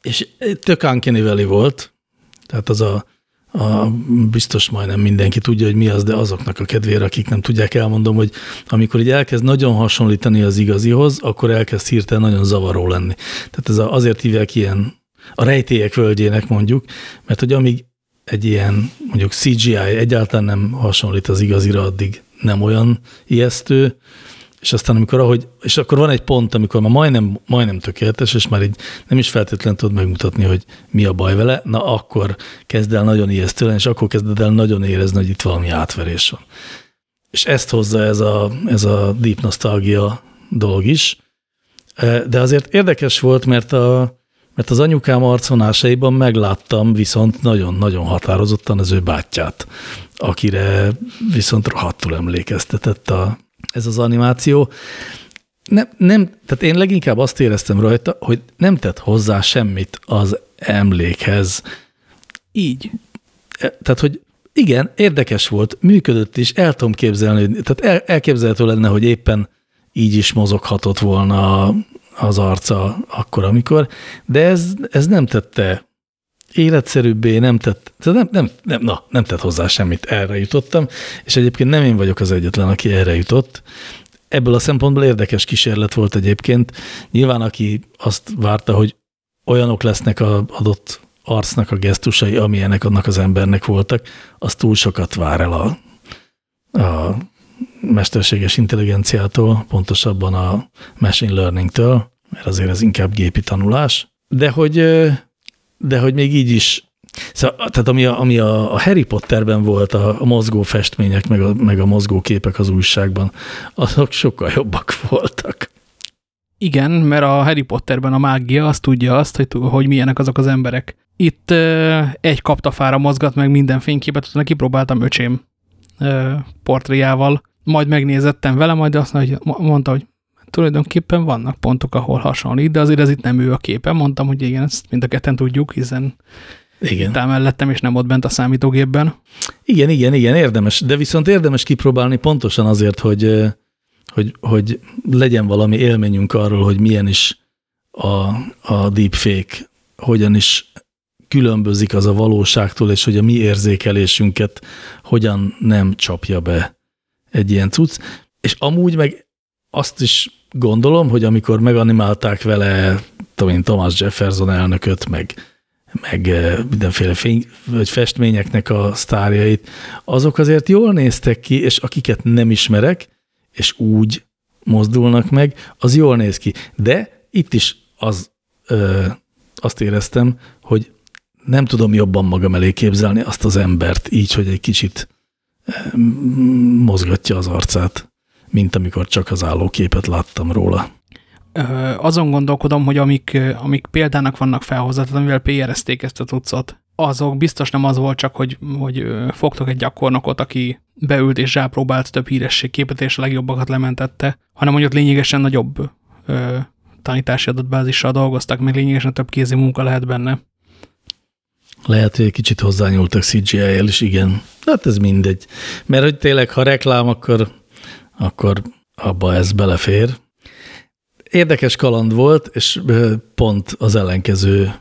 és tök uncanny volt, tehát az a, a, biztos majdnem mindenki tudja, hogy mi az, de azoknak a kedvére, akik nem tudják, elmondom, hogy amikor így elkezd nagyon hasonlítani az igazihoz, akkor elkezd hirtelen nagyon zavaró lenni. Tehát ez a, azért hívják ilyen a rejtélyek völgyének mondjuk, mert hogy amíg egy ilyen mondjuk CGI egyáltalán nem hasonlít az igazira, addig nem olyan ijesztő, és aztán amikor ahogy, és akkor van egy pont, amikor már majdnem, majdnem tökéletes, és már így nem is feltétlenül tudod megmutatni, hogy mi a baj vele, na akkor kezd el nagyon ijesztő lenni, és akkor kezded el nagyon érezni, hogy itt valami átverés van. És ezt hozza ez a, ez a deep nostalgia dolog is. De azért érdekes volt, mert, a, mert az anyukám arcvonásaiban megláttam viszont nagyon-nagyon határozottan az ő bátyját, akire viszont rohadtul emlékeztetett a, ez az animáció. Nem, nem, tehát én leginkább azt éreztem rajta, hogy nem tett hozzá semmit az emlékhez. Így. E, tehát, hogy igen, érdekes volt, működött is, el tudom képzelni, tehát el, elképzelhető lenne, hogy éppen így is mozoghatott volna az arca akkor, amikor, de ez, ez nem tette életszerűbbé, nem tett, nem, nem, nem, na, nem tett hozzá semmit, erre jutottam, és egyébként nem én vagyok az egyetlen, aki erre jutott. Ebből a szempontból érdekes kísérlet volt egyébként. Nyilván, aki azt várta, hogy olyanok lesznek az adott arcnak a gesztusai, amilyenek annak az embernek voltak, az túl sokat vár el a, a mesterséges intelligenciától, pontosabban a machine learning-től, mert azért ez inkább gépi tanulás. De hogy de hogy még így is, szóval, tehát ami a, ami a, Harry Potterben volt, a, a mozgó festmények, meg a, meg a mozgó képek az újságban, azok sokkal jobbak voltak. Igen, mert a Harry Potterben a mágia azt tudja azt, hogy, hogy milyenek azok az emberek. Itt ö, egy kaptafára mozgat meg minden fényképet, utána kipróbáltam öcsém ö, portréjával, majd megnézettem vele, majd azt mondta, hogy tulajdonképpen vannak pontok, ahol hasonlít, de azért ez itt nem ő a képe. Mondtam, hogy igen, ezt mind a ketten tudjuk, hiszen igen. itt mellettem, és nem ott bent a számítógépben. Igen, igen, igen, érdemes. De viszont érdemes kipróbálni pontosan azért, hogy, hogy, hogy legyen valami élményünk arról, hogy milyen is a, a deepfake, hogyan is különbözik az a valóságtól, és hogy a mi érzékelésünket hogyan nem csapja be egy ilyen cucc. És amúgy meg azt is gondolom, hogy amikor meganimálták vele tudom Thomas Jefferson elnököt, meg, meg eh, mindenféle fény, vagy festményeknek a sztárjait, azok azért jól néztek ki, és akiket nem ismerek, és úgy mozdulnak meg, az jól néz ki. De itt is az, ö, azt éreztem, hogy nem tudom jobban magam elé képzelni azt az embert így, hogy egy kicsit mozgatja az arcát mint amikor csak az állóképet láttam róla. Azon gondolkodom, hogy amik, amik példának vannak felhozva, tehát amivel PR-ezték ezt a tucot, azok biztos nem az volt csak, hogy, hogy fogtok egy gyakornokot, aki beült és rápróbált több hírességképet, és a legjobbakat lementette, hanem hogy ott lényegesen nagyobb ö, tanítási adatbázissal dolgoztak, még lényegesen több kézi munka lehet benne. Lehet, hogy egy kicsit hozzányúltak CGI-el is, igen. Hát ez mindegy. Mert hogy tényleg, ha reklám, akkor akkor abba ez belefér. Érdekes kaland volt, és pont az ellenkező,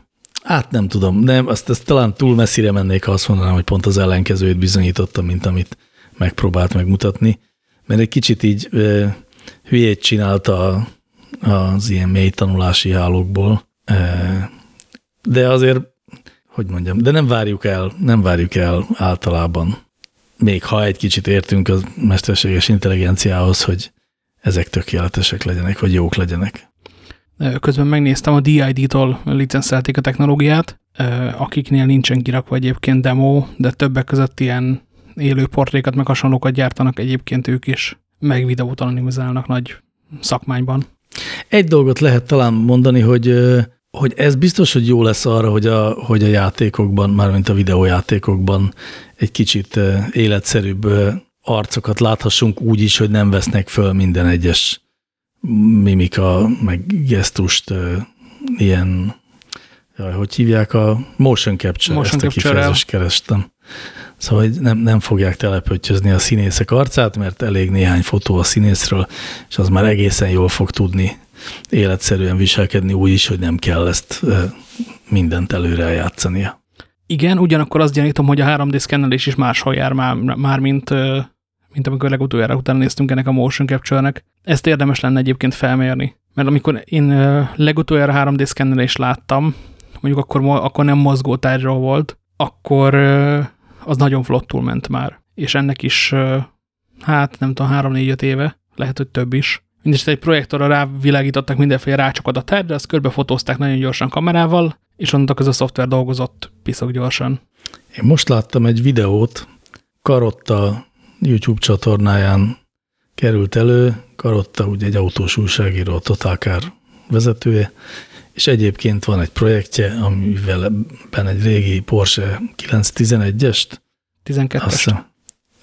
hát nem tudom, nem, azt, azt talán túl messzire mennék, ha azt mondanám, hogy pont az ellenkezőt bizonyítottam, mint amit megpróbált megmutatni, mert egy kicsit így e, hülyét csinálta az ilyen mély tanulási hálókból, de azért, hogy mondjam, de nem várjuk el, nem várjuk el általában még ha egy kicsit értünk a mesterséges intelligenciához, hogy ezek tökéletesek legyenek, vagy jók legyenek. Közben megnéztem, a DID-tól licenszelték a technológiát, akiknél nincsen kirakva egyébként demo, de többek között ilyen élő portrékat, meg hasonlókat gyártanak egyébként ők is, meg videót anonimizálnak nagy szakmányban. Egy dolgot lehet talán mondani, hogy hogy ez biztos, hogy jó lesz arra, hogy a, hogy a játékokban, mármint a videójátékokban egy kicsit életszerűbb arcokat láthassunk úgy is, hogy nem vesznek föl minden egyes mimika, meg gesztust, ilyen, jaj, hogy hívják a motion capture, motion ezt a kifejezést kerestem. Szóval nem, nem fogják telepöttyözni a színészek arcát, mert elég néhány fotó a színészről, és az már egészen jól fog tudni életszerűen viselkedni úgy is, hogy nem kell ezt mindent előre eljátszania. Igen, ugyanakkor azt gyanítom, hogy a 3D szkennelés is máshol jár már, már mint, mint amikor legutoljára utána néztünk ennek a motion capture-nek. Ezt érdemes lenne egyébként felmérni. Mert amikor én legutoljára 3D szkennelést láttam, mondjuk akkor, akkor nem mozgó tárgyról volt, akkor az nagyon flottul ment már. És ennek is, hát nem tudom, 3-4-5 éve, lehet, hogy több is. Mindesetre egy projektorra rávilágítottak mindenféle rácsok tárgyra, azt körbefotózták nagyon gyorsan kamerával, és onnantól ez a szoftver dolgozott piszok gyorsan. Én most láttam egy videót, Karotta YouTube csatornáján került elő, Karotta ugye egy autós újságíró, a Totalkár vezetője, és egyébként van egy projektje, amivel benne egy régi Porsche 911-est, 12-est.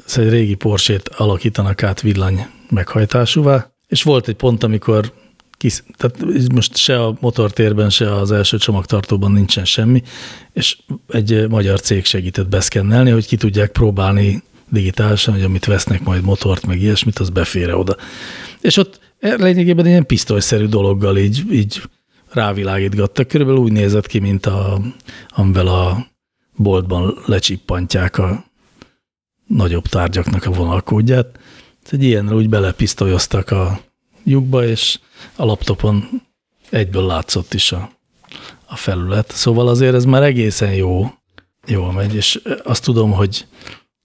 Ez egy régi Porsche-t alakítanak át villany meghajtásúvá, és volt egy pont, amikor kis, tehát most se a motortérben, se az első csomagtartóban nincsen semmi, és egy magyar cég segített beszkennelni, hogy ki tudják próbálni digitálisan, hogy amit vesznek majd motort, meg ilyesmit, az befére oda. És ott lényegében ilyen pisztolyszerű dologgal így, így rávilágítgattak. Körülbelül úgy nézett ki, mint a, amivel a boltban lecsippantják a nagyobb tárgyaknak a vonalkódját. Egy ilyenre úgy belepisztolyoztak a lyukba, és a laptopon egyből látszott is a, a felület. Szóval azért ez már egészen jó, jól megy, és azt tudom, hogy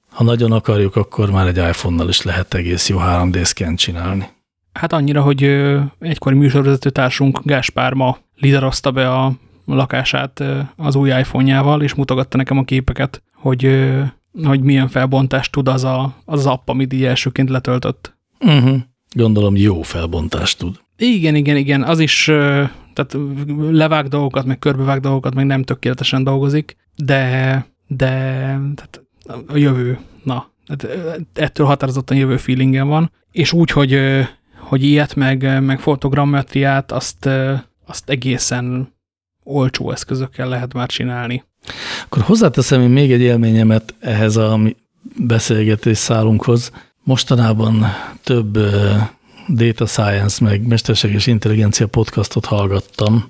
ha nagyon akarjuk, akkor már egy iPhone-nal is lehet egész jó 3D scan csinálni. Hát annyira, hogy egykori műsorvezető társunk Gáspár ma liderozta be a lakását az új iPhone-jával, és mutogatta nekem a képeket, hogy, hogy milyen felbontást tud az a, az, az app, amit így elsőként letöltött. Uh mhm. -huh. Gondolom jó felbontást tud. Igen, igen, igen. Az is, tehát levág dolgokat, meg körbevág dolgokat, meg nem tökéletesen dolgozik, de, de tehát a jövő, na, ettől határozottan jövő feelingem van, és úgy, hogy, hogy ilyet, meg, meg fotogrammetriát, azt, azt egészen olcsó eszközökkel lehet már csinálni. Akkor hozzáteszem én még egy élményemet ehhez a beszélgetés szálunkhoz. Mostanában több data science meg mesterséges intelligencia podcastot hallgattam,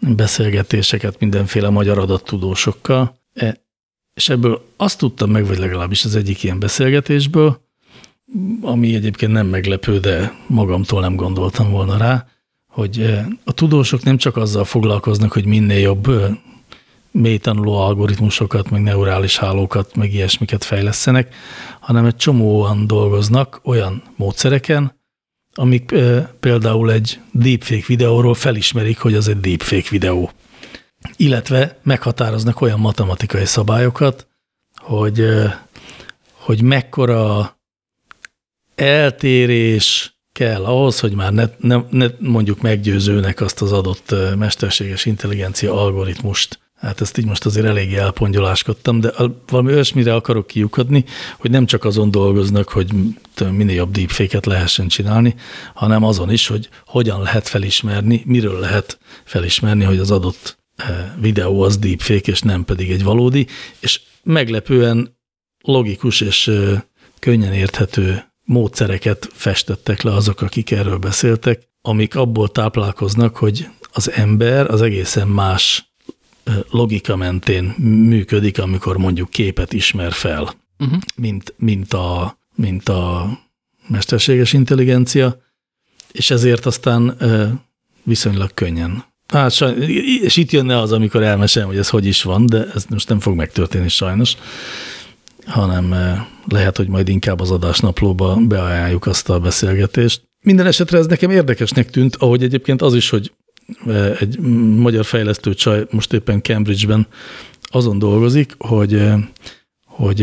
beszélgetéseket mindenféle magyar adattudósokkal, e, és ebből azt tudtam meg, vagy legalábbis az egyik ilyen beszélgetésből, ami egyébként nem meglepő, de magamtól nem gondoltam volna rá, hogy a tudósok nem csak azzal foglalkoznak, hogy minél jobb mélytanuló algoritmusokat, meg neurális hálókat, meg ilyesmiket fejlesztenek, hanem egy csomóan dolgoznak olyan módszereken, amik például egy deepfake videóról felismerik, hogy az egy deepfake videó. Illetve meghatároznak olyan matematikai szabályokat, hogy, hogy mekkora eltérés kell ahhoz, hogy már ne, ne, ne mondjuk meggyőzőnek azt az adott mesterséges intelligencia algoritmust. Hát ezt így most azért eléggé elpongyoláskodtam, de valami olyasmire akarok kiukadni, hogy nem csak azon dolgoznak, hogy minél jobb deepfake-et lehessen csinálni, hanem azon is, hogy hogyan lehet felismerni, miről lehet felismerni, hogy az adott videó az deepfake, és nem pedig egy valódi, és meglepően logikus és könnyen érthető módszereket festettek le azok, akik erről beszéltek, amik abból táplálkoznak, hogy az ember az egészen más logika mentén működik, amikor mondjuk képet ismer fel, uh -huh. mint, mint, a, mint a mesterséges intelligencia, és ezért aztán viszonylag könnyen. Hát, és itt jönne az, amikor elmesem, hogy ez hogy is van, de ez most nem fog megtörténni sajnos, hanem lehet, hogy majd inkább az adásnaplóba beajánljuk azt a beszélgetést. Minden esetre ez nekem érdekesnek tűnt, ahogy egyébként az is, hogy egy magyar fejlesztő csaj most éppen Cambridge-ben azon dolgozik, hogy, hogy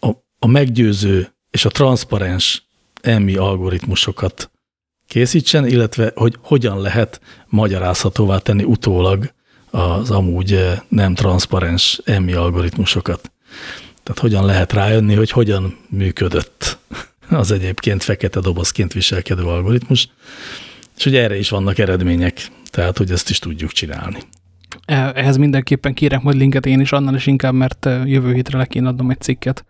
a, a meggyőző és a transzparens EMI algoritmusokat készítsen, illetve hogy hogyan lehet magyarázhatóvá tenni utólag az amúgy eh, nem transzparens EMI algoritmusokat. Tehát hogyan lehet rájönni, hogy hogyan működött az egyébként fekete dobozként viselkedő algoritmus, és hogy erre is vannak eredmények, tehát hogy ezt is tudjuk csinálni. E, ehhez mindenképpen kérek majd linket én is, annál is inkább, mert e, jövő hétre le kéne adnom egy cikket.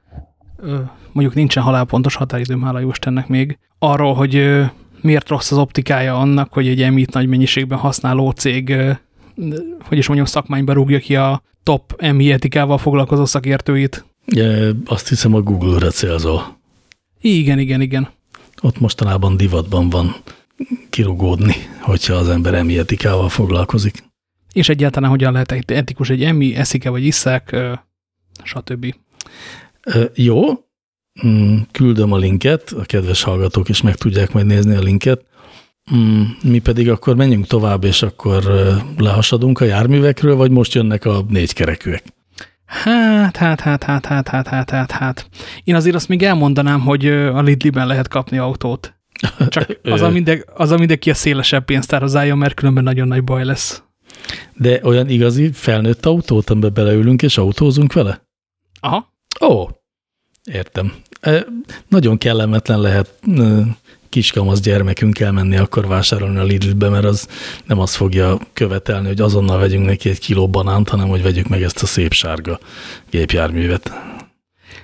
Mondjuk nincsen halálpontos határidőm, hála jó Istennek még. Arról, hogy miért rossz az optikája annak, hogy egy emit nagy mennyiségben használó cég, hogy is mondjam, szakmányba rúgja ki a top emi etikával foglalkozó szakértőit. Ja, azt hiszem a Google-re célzol. Igen, igen, igen. Ott mostanában divatban van kirugódni, hogyha az ember emi etikával foglalkozik. És egyáltalán hogyan lehet etikus egy emi, eszik-e vagy isszák, stb. Jó, mm, küldöm a linket, a kedves hallgatók is meg tudják majd nézni a linket. Mm, mi pedig akkor menjünk tovább, és akkor lehasadunk a járművekről, vagy most jönnek a négykerekűek? Hát, hát, hát, hát, hát, hát, hát, hát, hát. Én azért azt még elmondanám, hogy a Lidliben lehet kapni autót. Csak az a, mindegy, az a mindenki a szélesebb pénztárhoz álljon, mert különben nagyon nagy baj lesz. De olyan igazi felnőtt autót, amiben beleülünk és autózunk vele? Aha. Ó, értem. E, nagyon kellemetlen lehet kiskamasz gyermekünk elmenni akkor vásárolni a Lidl-be, mert az nem azt fogja követelni, hogy azonnal vegyünk neki egy kiló banánt, hanem hogy vegyük meg ezt a szép sárga gépjárművet.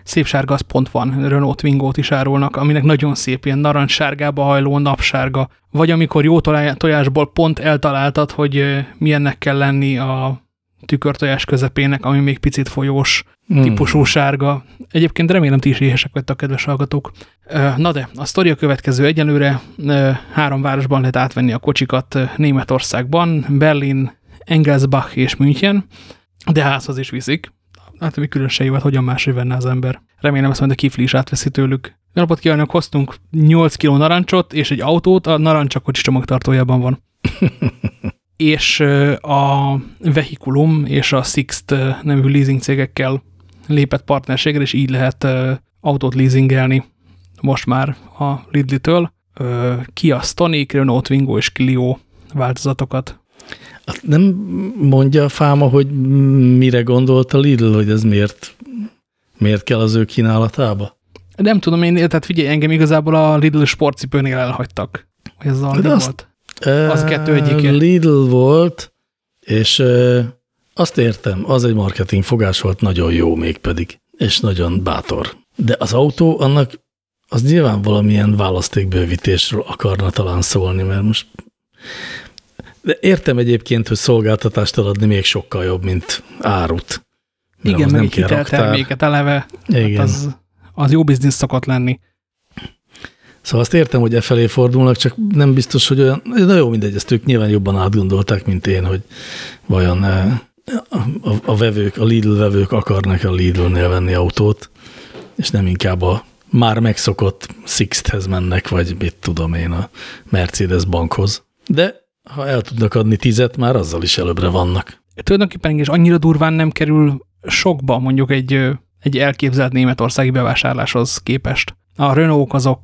Szép sárga az pont van, Renault Twingo-t is árulnak, aminek nagyon szép, ilyen narancssárgába hajló, napsárga. Vagy amikor jó tojásból pont eltaláltad, hogy milyennek kell lenni a tükörtojás közepének, ami még picit folyós hmm. típusú sárga. Egyébként remélem ti is éhesek vagytok, kedves hallgatók. Na de, a sztori a következő egyelőre. Három városban lehet átvenni a kocsikat Németországban, Berlin, Engelsbach és München, de házhoz is viszik. Hát mi hát hogyan máshogy venne az ember. Remélem ezt majd a kifli is átveszi tőlük. Napot kívánok, hoztunk 8 kg narancsot és egy autót, a narancs a kocsi csomagtartójában van. és a Vehiculum és a Sixt nevű leasing cégekkel lépett partnerségre, és így lehet autót leasingelni most már a Lidl-től. Kia Stonic, Renault Twingo és Clio változatokat. Hát nem mondja a fáma, hogy mire gondolt a Lidl, hogy ez miért, miért kell az ő kínálatába? Nem tudom én, tehát figyelj, engem igazából a Lidl sportcipőnél elhagytak. Hogy ez az volt. Az kettő egyik. Lidl volt, és azt értem, az egy marketing fogás volt, nagyon jó még pedig, és nagyon bátor. De az autó, annak az nyilván valamilyen választékbővítésről akarna talán szólni, mert most de értem egyébként, hogy szolgáltatást adni még sokkal jobb, mint árut. Igen, meg hitelterméket eleve. Hát Igen. Hát az, az jó biznisz szokott lenni. Szóval azt értem, hogy e felé fordulnak, csak nem biztos, hogy olyan, na jó, mindegy, ezt ők nyilván jobban átgondolták, mint én, hogy vajon eh, a, a vevők, a Lidl vevők akarnak a Lidl-nél venni autót, és nem inkább a már megszokott Sixthez mennek, vagy mit tudom én, a Mercedes bankhoz. De ha el tudnak adni tizet, már azzal is előbbre vannak. Tulajdonképpen is annyira durván nem kerül sokba mondjuk egy, egy elképzelt németországi bevásárláshoz képest. A Renault azok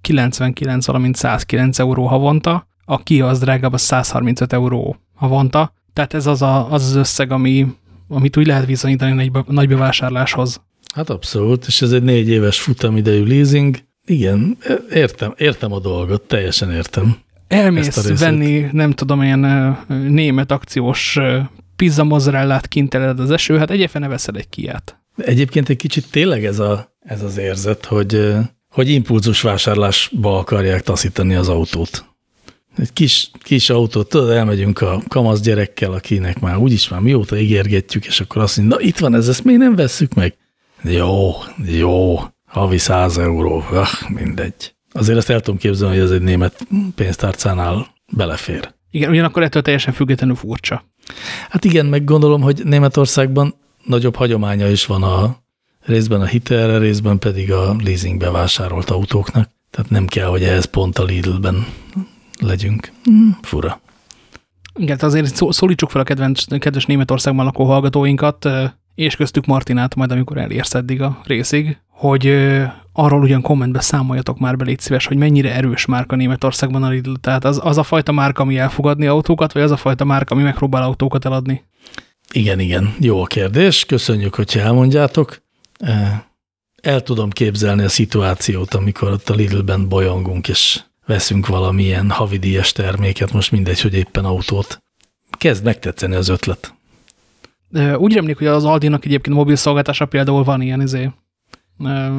99, valamint 109 euró havonta, a Kia az drágább, az 135 euró havonta, tehát ez az a, az, az összeg, ami, amit úgy lehet viszonyítani egy nagy bevásárláshoz. Hát abszolút, és ez egy négy éves futamidejű leasing. Igen, értem, értem a dolgot, teljesen értem. Elmész venni, nem tudom, ilyen német akciós pizza mozzarellát kint az eső, hát egyébként ne veszed egy kiát. Egyébként egy kicsit tényleg ez, a, ez az érzet, hogy, hogy impulzus vásárlásba akarják taszítani az autót. Egy kis, kis autót, tudod, elmegyünk a kamasz gyerekkel, akinek már úgyis már mióta ígérgetjük, és akkor azt mondja, na itt van ez, ezt még nem vesszük meg. Jó, jó, havi 100 euró, ah, mindegy. Azért ezt el tudom képzelni, hogy ez egy német pénztárcánál belefér. Igen, ugyanakkor ettől teljesen függetlenül furcsa. Hát igen, meg gondolom, hogy Németországban nagyobb hagyománya is van a részben a hitelre, részben pedig a leasingbe vásárolt autóknak. Tehát nem kell, hogy ehhez pont a Lidl-ben legyünk. Mm, fura. Igen, azért szólítsuk fel a kedvenc, kedves Németországban lakó hallgatóinkat. és köztük Martinát majd, amikor elérsz eddig a részig, hogy arról ugyan kommentbe számoljatok már be, légy szíves, hogy mennyire erős márka Németországban a Lidl. Tehát az, az a fajta márka, ami elfogadni autókat, vagy az a fajta márka, ami megpróbál autókat eladni? Igen, igen. Jó a kérdés. Köszönjük, hogyha elmondjátok. El tudom képzelni a szituációt, amikor ott a Lidlben bolyongunk, és veszünk valamilyen havidíjas terméket, most mindegy, hogy éppen autót. Kezd megtetszeni az ötlet. Úgy remlik, hogy az Aldinak egyébként mobil szolgáltása például van ilyen izé.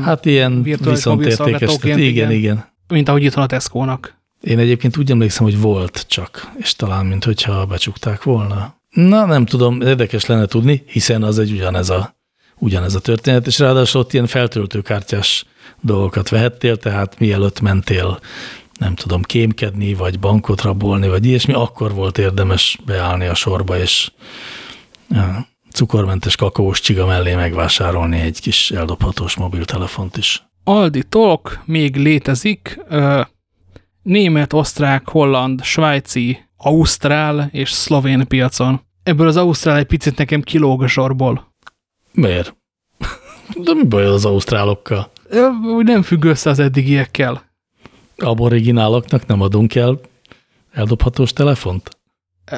Hát ilyen viszont értékes. Igen, igen, igen. Mint ahogy itt van a Tesco-nak. Én egyébként úgy emlékszem, hogy volt csak, és talán, mint hogyha becsukták volna. Na, nem tudom, érdekes lenne tudni, hiszen az egy ugyanez a, ugyanez a történet, és ráadásul ott ilyen feltöltőkártyás dolgokat vehettél, tehát mielőtt mentél, nem tudom, kémkedni, vagy bankot rabolni, vagy ilyesmi, akkor volt érdemes beállni a sorba, és cukormentes kakaós csiga mellé megvásárolni egy kis eldobhatós mobiltelefont is. Aldi Talk még létezik, német, osztrák, holland, svájci, ausztrál és szlovén piacon. Ebből az ausztrál egy picit nekem kilóg a sorból. Miért? De mi baj az ausztrálokkal? Úgy nem függ össze az eddigiekkel. Aborigináloknak nem adunk el eldobhatós telefont?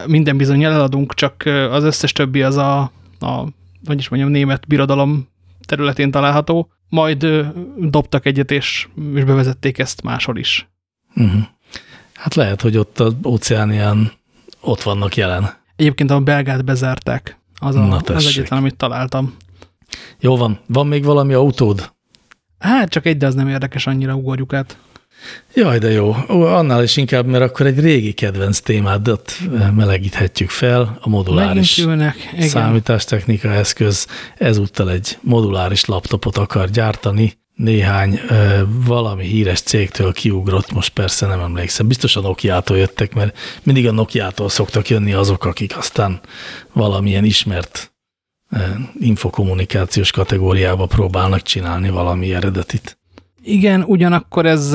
Minden bizony eladunk, csak az összes többi az a, a vagyis mondjam, német birodalom területén található. Majd dobtak egyet, és, és bevezették ezt máshol is. Uh mhm. -huh. Hát lehet, hogy ott az óceánián ott vannak jelen. Egyébként a belgát bezárták. Az, a, az egyetlen, amit találtam. Jó van. Van még valami autód? Hát csak egy, de az nem érdekes, annyira ugorjuk át. Jaj, de jó. Ó, annál is inkább, mert akkor egy régi kedvenc témádat melegíthetjük fel, a moduláris számítástechnika eszköz ezúttal egy moduláris laptopot akar gyártani, néhány ö, valami híres cégtől kiugrott, most persze nem emlékszem, biztos a Nokia-tól jöttek, mert mindig a Nokia-tól szoktak jönni azok, akik aztán valamilyen ismert ö, infokommunikációs kategóriába próbálnak csinálni valami eredetit. Igen, ugyanakkor ez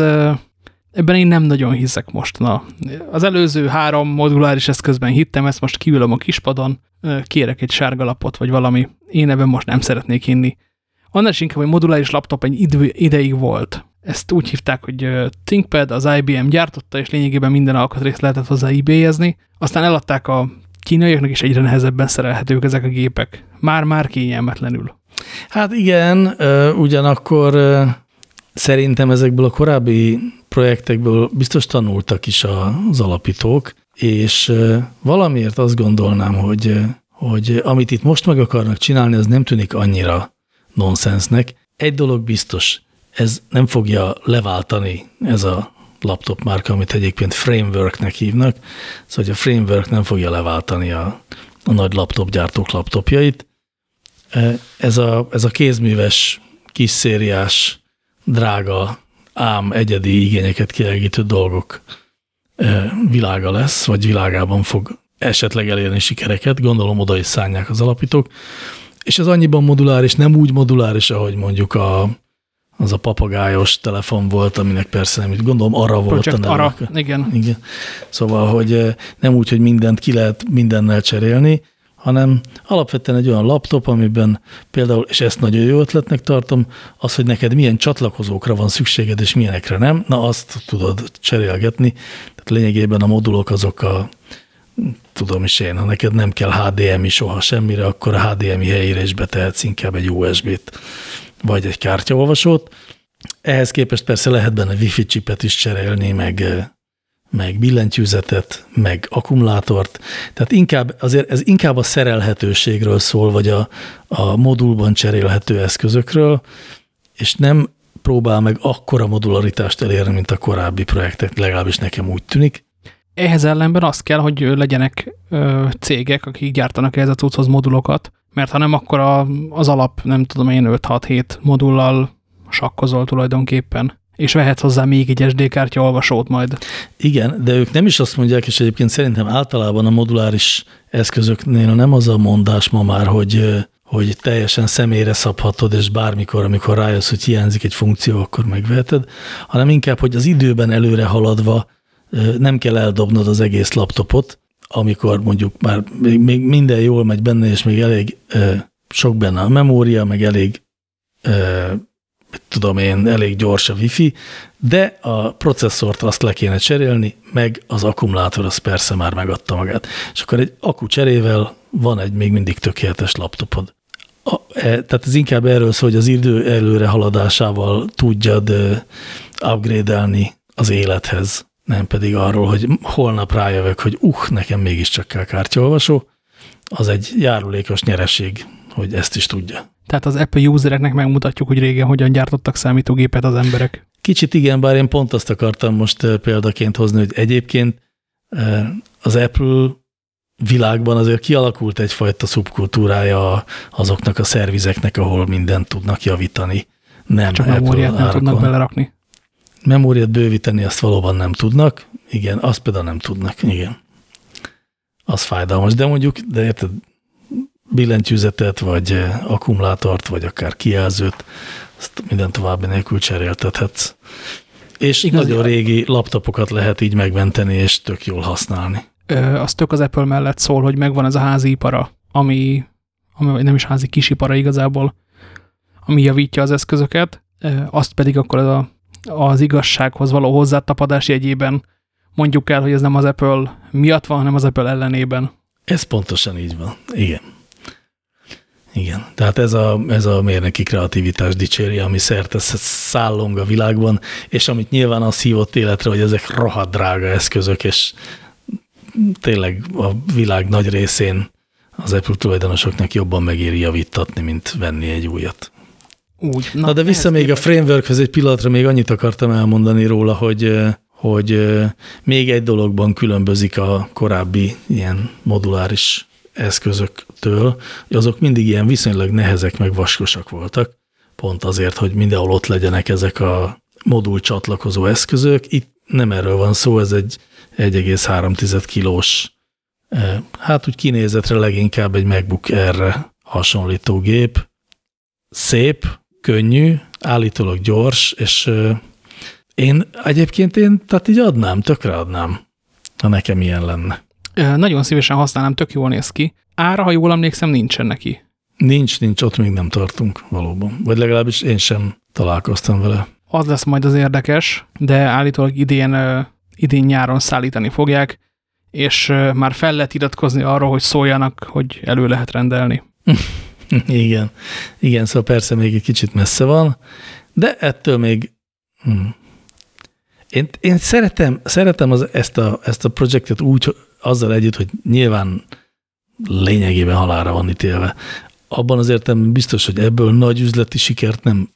ebben én nem nagyon hiszek most. Na, az előző három moduláris eszközben hittem, ezt most kiülöm a kispadon, kérek egy sárga lapot, vagy valami. Én ebben most nem szeretnék hinni. Annál is inkább, hogy moduláris laptop egy idő, ideig volt. Ezt úgy hívták, hogy ThinkPad, az IBM gyártotta, és lényegében minden alkatrészt lehetett hozzá eBay-ezni. Aztán eladták a kínaiaknak, és egyre nehezebben szerelhetők ezek a gépek. Már-már kényelmetlenül. Hát igen, ugyanakkor szerintem ezekből a korábbi projektekből biztos tanultak is az alapítók, és valamiért azt gondolnám, hogy, hogy amit itt most meg akarnak csinálni, az nem tűnik annyira nonsensnek. Egy dolog biztos, ez nem fogja leváltani ez a laptop márka, amit egyébként frameworknek hívnak, szóval a framework nem fogja leváltani a, a nagy laptopgyártók laptopjait. Ez a, ez a kézműves, kis szériás, drága, ám egyedi igényeket kielégítő dolgok világa lesz, vagy világában fog esetleg elérni sikereket, gondolom oda is szállják az alapítók, és ez annyiban moduláris, nem úgy moduláris, ahogy mondjuk a, az a papagájos telefon volt, aminek persze nem, gondolom arra volt Project a Ara, igen. igen. Szóval, hogy nem úgy, hogy mindent ki lehet mindennel cserélni, hanem alapvetően egy olyan laptop, amiben például, és ezt nagyon jó ötletnek tartom, az, hogy neked milyen csatlakozókra van szükséged, és milyenekre nem, na azt tudod cserélgetni. Tehát lényegében a modulok azok a, tudom is én, ha neked nem kell HDMI soha semmire, akkor a HDMI helyére is betehetsz inkább egy USB-t, vagy egy kártyaolvasót. Ehhez képest persze lehet benne Wi-Fi chipet is cserélni, meg meg billentyűzetet, meg akkumulátort. Tehát inkább, azért ez inkább a szerelhetőségről szól, vagy a, a modulban cserélhető eszközökről, és nem próbál meg akkora modularitást elérni, mint a korábbi projektek, legalábbis nekem úgy tűnik. Ehhez ellenben az kell, hogy legyenek ö, cégek, akik gyártanak ehhez a cucchoz modulokat, mert ha nem, akkor a, az alap, nem tudom én, 5-6-7 modullal sakkozol tulajdonképpen és vehetsz hozzá még egy SD kártya olvasót majd. Igen, de ők nem is azt mondják, és egyébként szerintem általában a moduláris eszközöknél nem az a mondás ma már, hogy, hogy teljesen személyre szabhatod, és bármikor, amikor rájössz, hogy hiányzik egy funkció, akkor megveheted, hanem inkább, hogy az időben előre haladva nem kell eldobnod az egész laptopot, amikor mondjuk már még minden jól megy benne, és még elég sok benne a memória, meg elég, tudom én, elég gyors a wifi, de a processzort azt le kéne cserélni, meg az akkumulátor az persze már megadta magát. És akkor egy akku cserével van egy még mindig tökéletes laptopod. A, e, tehát ez inkább erről szól, hogy az idő előre haladásával tudjad upgrade-elni az élethez, nem pedig arról, hogy holnap rájövök, hogy uh, nekem mégiscsak kell kártyaolvasó, az egy járulékos nyereség, hogy ezt is tudja. Tehát az Apple usereknek megmutatjuk, hogy régen hogyan gyártottak számítógépet az emberek. Kicsit igen, bár én pont azt akartam most példaként hozni, hogy egyébként az Apple világban azért kialakult egyfajta szubkultúrája azoknak a szervizeknek, ahol mindent tudnak javítani. Nem Csak memóriát nem tudnak belerakni. Memóriát bővíteni azt valóban nem tudnak. Igen, azt például nem tudnak. Igen. Az fájdalmas. De mondjuk, de érted, billentyűzetet, vagy akkumulátort, vagy akár kijelzőt, azt minden további nélkül cseréltethetsz. És Igaz, nagyon régi laptopokat lehet így megmenteni, és tök jól használni. Ö, az tök az Apple mellett szól, hogy megvan ez a házi ipara, ami, ami nem is házi kisipara igazából, ami javítja az eszközöket, azt pedig akkor az, a, az igazsághoz való hozzátapadás jegyében mondjuk el, hogy ez nem az Apple miatt van, hanem az Apple ellenében. Ez pontosan így van, igen. Igen, tehát ez a, ez a mérnöki kreativitás dicséri, ami szerte szállong a világban, és amit nyilván az hívott életre, hogy ezek rohadt drága eszközök, és tényleg a világ nagy részén az Apple tulajdonosoknak jobban megéri javítatni, mint venni egy újat. Úgy. Na, Na de vissza még képest. a frameworkhez egy pillanatra még annyit akartam elmondani róla, hogy, hogy még egy dologban különbözik a korábbi ilyen moduláris eszközöktől, hogy azok mindig ilyen viszonylag nehezek meg vaskosak voltak, pont azért, hogy mindenhol ott legyenek ezek a modul csatlakozó eszközök. Itt nem erről van szó, ez egy 1,3 kilós, hát úgy kinézetre leginkább egy MacBook erre hasonlító gép. Szép, könnyű, állítólag gyors, és én egyébként én, tehát így adnám, tökre adnám, ha nekem ilyen lenne. Nagyon szívesen használnám, tök jól néz ki. Ára, ha jól emlékszem, nincsen neki. Nincs, nincs, ott még nem tartunk valóban. Vagy legalábbis én sem találkoztam vele. Az lesz majd az érdekes, de állítólag idén, idén nyáron szállítani fogják, és már fel lehet iratkozni arra, hogy szóljanak, hogy elő lehet rendelni. Igen, igen, szóval persze még egy kicsit messze van, de ettől még hm. én, én szeretem, szeretem az, ezt, a, ezt a projektet úgy, azzal együtt, hogy nyilván lényegében halára van ítélve. Abban az értelemben biztos, hogy ebből nagy üzleti sikert nem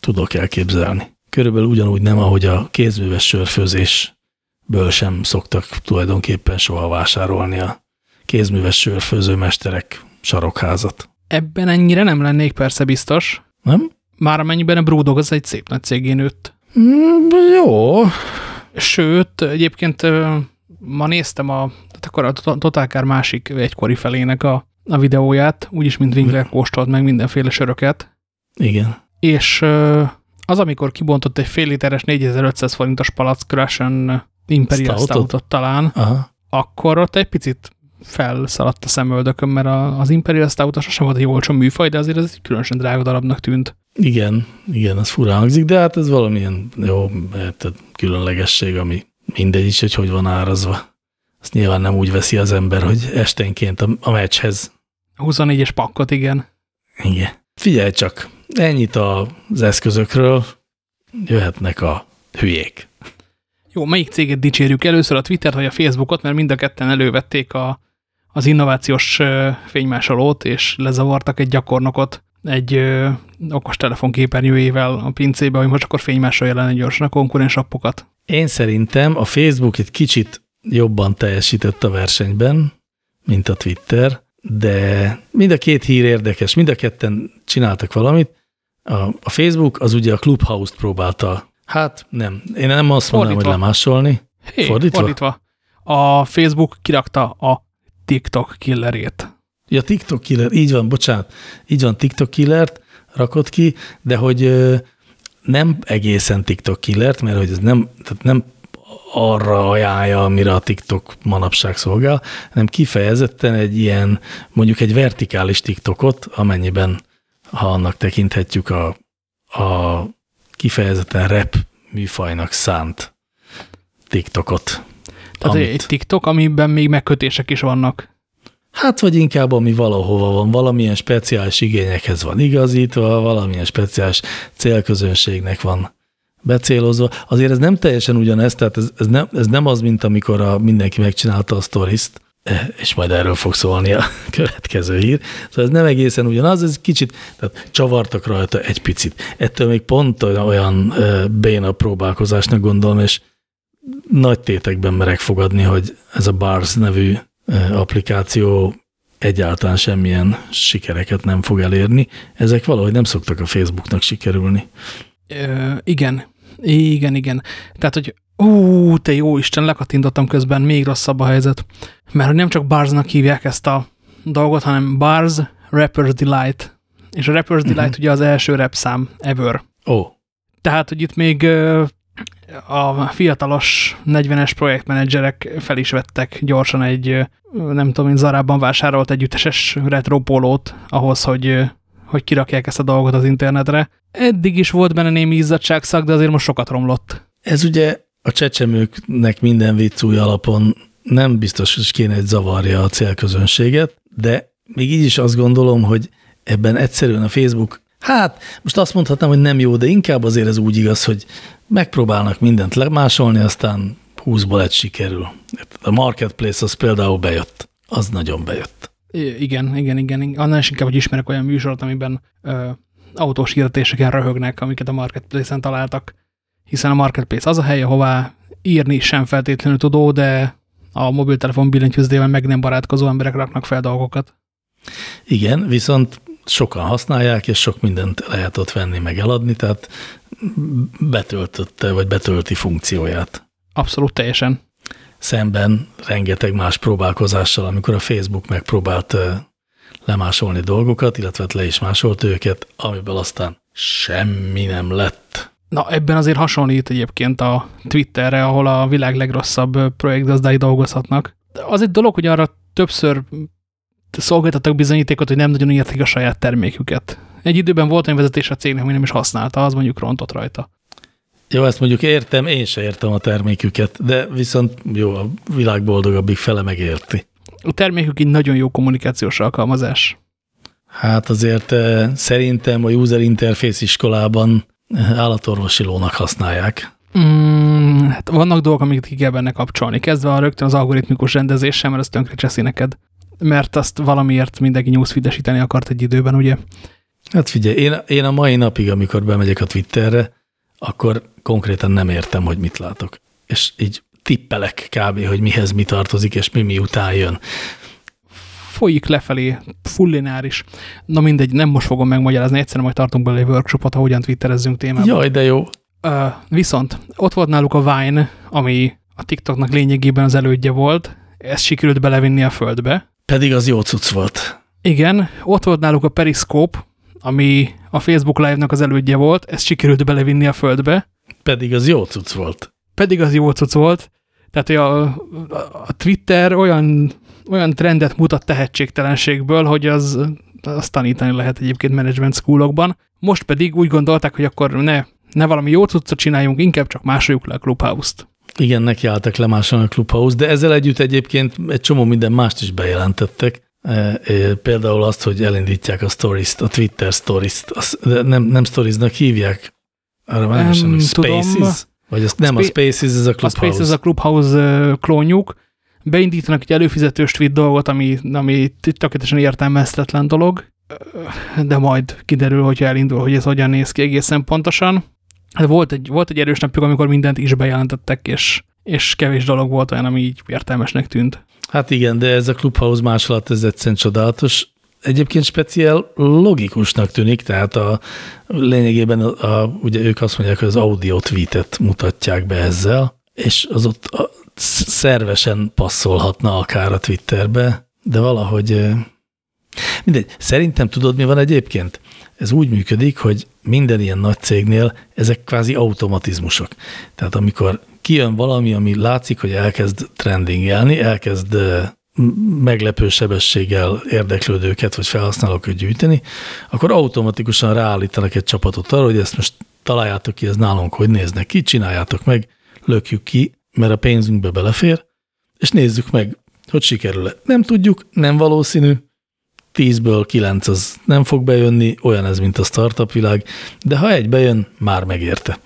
tudok elképzelni. Körülbelül ugyanúgy nem, ahogy a kézműves sörfőzésből sem szoktak tulajdonképpen soha vásárolni a kézműves sörfőzőmesterek sarokházat. Ebben ennyire nem lennék persze biztos. Nem? Már amennyiben a Brewdog az egy szép nagy cégén nőtt. Mm, jó. Sőt, egyébként ma néztem a, tehát akkor a Totálkár másik egykori felének a, a videóját, úgyis, mint Winkler kóstolt meg mindenféle söröket. Igen. És az, amikor kibontott egy fél literes 4500 forintos palack Russian Imperial Stoutot, Stoutot talán, Aha. akkor ott egy picit felszaladt a szemöldökön, mert az Imperial Stout sem volt egy olcsó műfaj, de azért ez egy különösen drága darabnak tűnt. Igen, igen, az furán hangzik, de hát ez valamilyen jó, érted, különlegesség, ami mindegy is, hogy hogy van árazva. Azt nyilván nem úgy veszi az ember, hogy esténként a, a meccshez. 24-es pakkot, igen. Igen. Figyelj csak, ennyit az eszközökről, jöhetnek a hülyék. Jó, melyik céget dicsérjük először, a Twittert vagy a Facebookot, mert mind a ketten elővették a, az innovációs fénymásolót, és lezavartak egy gyakornokot egy ö, okos képernyőjével a pincébe, hogy most akkor fénymásolja lenne gyorsan a konkurens appokat. Én szerintem a Facebook egy kicsit jobban teljesített a versenyben, mint a Twitter, de mind a két hír érdekes, mind a ketten csináltak valamit. A, a Facebook az ugye a Clubhouse-t próbálta, hát nem, én nem azt mondanám, hogy lemásolni. Hé, fordítva? fordítva. A Facebook kirakta a TikTok killerét. Ja, TikTok killer, így van, bocsánat, így van, TikTok killert rakott ki, de hogy nem egészen TikTok killert, mert hogy ez nem, tehát nem arra ajánlja, amire a TikTok manapság szolgál, hanem kifejezetten egy ilyen, mondjuk egy vertikális TikTokot, amennyiben, ha annak tekinthetjük a, a kifejezetten rap műfajnak szánt TikTokot. Tehát amit, egy TikTok, amiben még megkötések is vannak. Hát, vagy inkább, ami valahova van, valamilyen speciális igényekhez van igazítva, valamilyen speciális célközönségnek van becélozva. Azért ez nem teljesen ugyanez, tehát ez, ez, nem, ez nem az, mint amikor a, mindenki megcsinálta a sztoriszt, e, és majd erről fog szólni a következő hír. Szóval ez nem egészen ugyanaz, ez kicsit, tehát csavartak rajta egy picit. Ettől még pont olyan e, béna próbálkozásnak gondolom, és nagy tétekben merek fogadni, hogy ez a Bars nevű applikáció egyáltalán semmilyen sikereket nem fog elérni. Ezek valahogy nem szoktak a Facebooknak sikerülni. Ö, igen, igen, igen. Tehát, hogy ú, te jó Isten, lekattintottam közben, még rosszabb a helyzet. Mert nem csak Barsnak hívják ezt a dolgot, hanem Bars Rapper's Delight. És a Rapper's Delight uh mhm. -huh. ugye az első rap szám ever. Ó. Oh. Tehát, hogy itt még a fiatalos 40-es projektmenedzserek fel is vettek gyorsan egy, nem tudom, mint Zarában vásárolt együtteses retropólót ahhoz, hogy, hogy kirakják ezt a dolgot az internetre. Eddig is volt benne némi izzadságszak, de azért most sokat romlott. Ez ugye a csecsemőknek minden vicc új alapon nem biztos, hogy kéne egy zavarja a célközönséget, de még így is azt gondolom, hogy ebben egyszerűen a Facebook Hát, most azt mondhatnám, hogy nem jó, de inkább azért ez úgy igaz, hogy megpróbálnak mindent lemásolni, aztán 20-ból egy sikerül. A marketplace az például bejött. Az nagyon bejött. Igen, igen, igen. Annál is inkább, hogy ismerek olyan műsort, amiben ö, autós hirdetéseken röhögnek, amiket a marketplace-en találtak. Hiszen a marketplace az a hely, ahová írni sem feltétlenül tudó, de a mobiltelefon billentyűzdében meg nem barátkozó emberek raknak fel dolgokat. Igen, viszont sokan használják, és sok mindent lehet ott venni, meg eladni, tehát betöltötte, vagy betölti funkcióját. Abszolút teljesen. Szemben rengeteg más próbálkozással, amikor a Facebook megpróbált lemásolni dolgokat, illetve le is másolt őket, amiből aztán semmi nem lett. Na, ebben azért hasonlít egyébként a Twitterre, ahol a világ legrosszabb projektgazdái dolgozhatnak. Az egy dolog, hogy arra többször szolgáltattak bizonyítékot, hogy nem nagyon értik a saját terméküket. Egy időben volt egy vezetés a cégnek, ami nem is használta, az mondjuk rontott rajta. Jó, ezt mondjuk értem, én se értem a terméküket, de viszont jó, a világ boldogabbik fele megérti. A termékük egy nagyon jó kommunikációs alkalmazás. Hát azért eh, szerintem a user interface iskolában eh, állatorvosi lónak használják. Mm, hát vannak dolgok, amiket ki kell benne kapcsolni. Kezdve a rögtön az algoritmikus rendezéssel, mert az tönkre cseszi neked mert azt valamiért mindenki newsfeedesíteni akart egy időben, ugye? Hát figyelj, én, én a mai napig, amikor bemegyek a Twitterre, akkor konkrétan nem értem, hogy mit látok. És így tippelek kb., hogy mihez mi tartozik, és mi miután jön. Folyik lefelé, fullináris. Na mindegy, nem most fogom megmagyarázni, egyszerűen majd tartunk bele egy workshopot, ahogyan twitterezzünk témában. Jaj, de jó. Uh, viszont ott volt náluk a Vine, ami a TikToknak lényegében az elődje volt, ezt sikerült belevinni a földbe. Pedig az jó cucc volt. Igen, ott volt náluk a Periscope, ami a Facebook Live-nak az elődje volt, ezt sikerült belevinni a földbe. Pedig az jó cucc volt. Pedig az jó cucc volt. Tehát, a, a Twitter olyan, olyan trendet mutat tehetségtelenségből, hogy az, azt tanítani lehet egyébként management schoolokban. Most pedig úgy gondolták, hogy akkor ne, ne valami jó cuccot csináljunk, inkább csak másoljuk le a Clubhouse-t. Igen, nekiálltak lemásolni a Clubhouse, de ezzel együtt egyébként egy csomó minden mást is bejelentettek. E, e, például azt, hogy elindítják a stories a Twitter stories-t. De nem, nem stories-nak hívják? Arra már nem Spaces? Tudom. Vagy azt nem, a Spaces, ez a Clubhouse. A Spaces a Clubhouse klónjuk. Beindítanak egy előfizetős tweet dolgot, ami, ami tökéletesen értelmeztetlen dolog, de majd kiderül, hogyha elindul, hogy ez hogyan néz ki egészen pontosan. Hát volt egy, volt egy erős napjuk, amikor mindent is bejelentettek, és, és kevés dolog volt olyan, ami így értelmesnek tűnt. Hát igen, de ez a Clubhouse másolat, ez egyszerűen csodálatos. Egyébként speciál logikusnak tűnik, tehát a, lényegében a, a, ugye ők azt mondják, hogy az audio tweetet mutatják be ezzel, és az ott a, szervesen passzolhatna akár a Twitterbe, de valahogy mindegy. Szerintem tudod, mi van egyébként? Ez úgy működik, hogy minden ilyen nagy cégnél ezek kvázi automatizmusok. Tehát amikor kijön valami, ami látszik, hogy elkezd trendingelni, elkezd meglepő sebességgel érdeklődőket vagy felhasználókat gyűjteni, akkor automatikusan ráállítanak egy csapatot arra, hogy ezt most találjátok ki, ez nálunk hogy néznek ki, csináljátok meg, lökjük ki, mert a pénzünkbe belefér, és nézzük meg, hogy sikerül-e. Nem tudjuk, nem valószínű, 10-ből 9 az nem fog bejönni, olyan ez, mint a startup világ, de ha egy bejön, már megérte.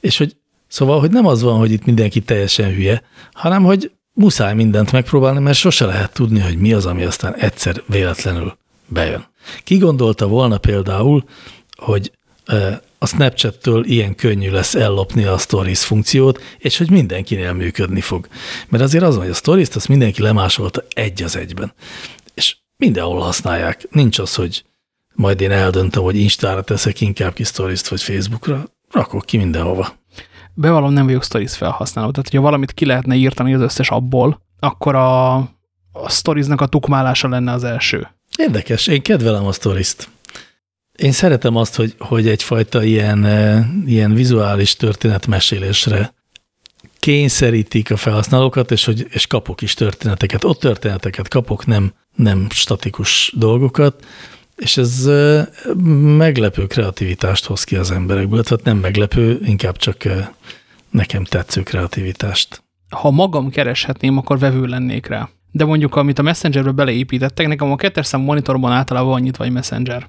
És hogy szóval, hogy nem az van, hogy itt mindenki teljesen hülye, hanem hogy muszáj mindent megpróbálni, mert sose lehet tudni, hogy mi az, ami aztán egyszer véletlenül bejön. Ki gondolta volna például, hogy a Snapchat-től ilyen könnyű lesz ellopni a Stories funkciót, és hogy mindenkinél működni fog. Mert azért az, hogy a Stories-t azt mindenki lemásolta egy az egyben. És mindenhol használják. Nincs az, hogy majd én eldöntöm, hogy Instára teszek inkább ki Stories-t, vagy Facebookra. Rakok ki mindenhova. Bevallom, nem vagyok Stories felhasználó. Tehát, hogyha valamit ki lehetne írtani az összes abból, akkor a, a Stories-nak a tukmálása lenne az első. Érdekes, én kedvelem a Stories-t. Én szeretem azt, hogy, hogy egyfajta ilyen, eh, ilyen vizuális történetmesélésre kényszerítik a felhasználókat, és, hogy, és kapok is történeteket. Ott történeteket kapok, nem, nem statikus dolgokat, és ez meglepő kreativitást hoz ki az emberekből. Tehát nem meglepő, inkább csak nekem tetsző kreativitást. Ha magam kereshetném, akkor vevő lennék rá. De mondjuk, amit a Messengerbe beleépítettek, nekem a kettes szám monitorban általában annyit vagy Messenger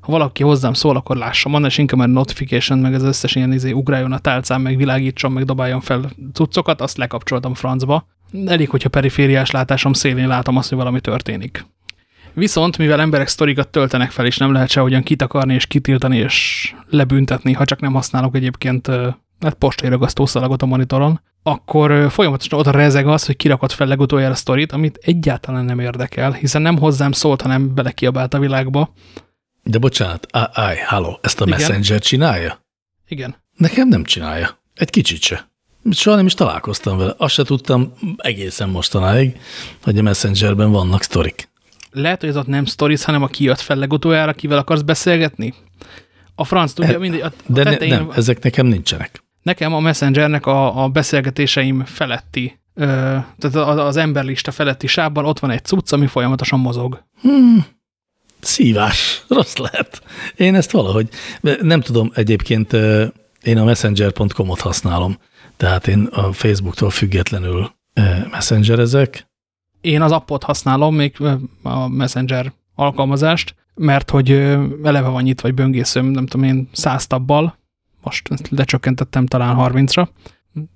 ha valaki hozzám szól, akkor lássam, annál inkább már notification, meg az összes ilyen izé ugráljon a tálcán, meg világítson, meg dobáljon fel cuccokat, azt lekapcsoltam francba. Elég, hogyha perifériás látásom szélén látom azt, hogy valami történik. Viszont, mivel emberek sztorikat töltenek fel, és nem lehet sehogyan kitakarni és kitiltani és lebüntetni, ha csak nem használok egyébként hát postai ragasztószalagot a monitoron, akkor folyamatosan oda rezeg az, hogy kirakott fel legutoljára a sztorit, amit egyáltalán nem érdekel, hiszen nem hozzám szólt, hanem belekiabált a világba, de bocsánat, állj, halló, ezt a Igen? Messenger csinálja? Igen. Nekem nem csinálja. Egy kicsit se. Soha nem is találkoztam vele. Azt se tudtam egészen mostanáig, hogy a Messengerben vannak sztorik. Lehet, hogy ez ott nem stories, hanem a kijött fel legutoljára, kivel akarsz beszélgetni? A franc tudja, e, mindegy. A de tetején, ne, nem, ezek nekem nincsenek. Nekem a Messengernek a, a beszélgetéseim feletti, ö, tehát az emberlista feletti sávban ott van egy cucc, ami folyamatosan mozog. Hmm szívás, rossz lehet. Én ezt valahogy, nem tudom, egyébként én a messenger.com-ot használom, tehát én a Facebooktól függetlenül messengerezek. Én az appot használom, még a Messenger alkalmazást, mert hogy eleve van nyitva vagy böngészőm, nem tudom én, száz tabbal, most lecsökkentettem talán 30-ra,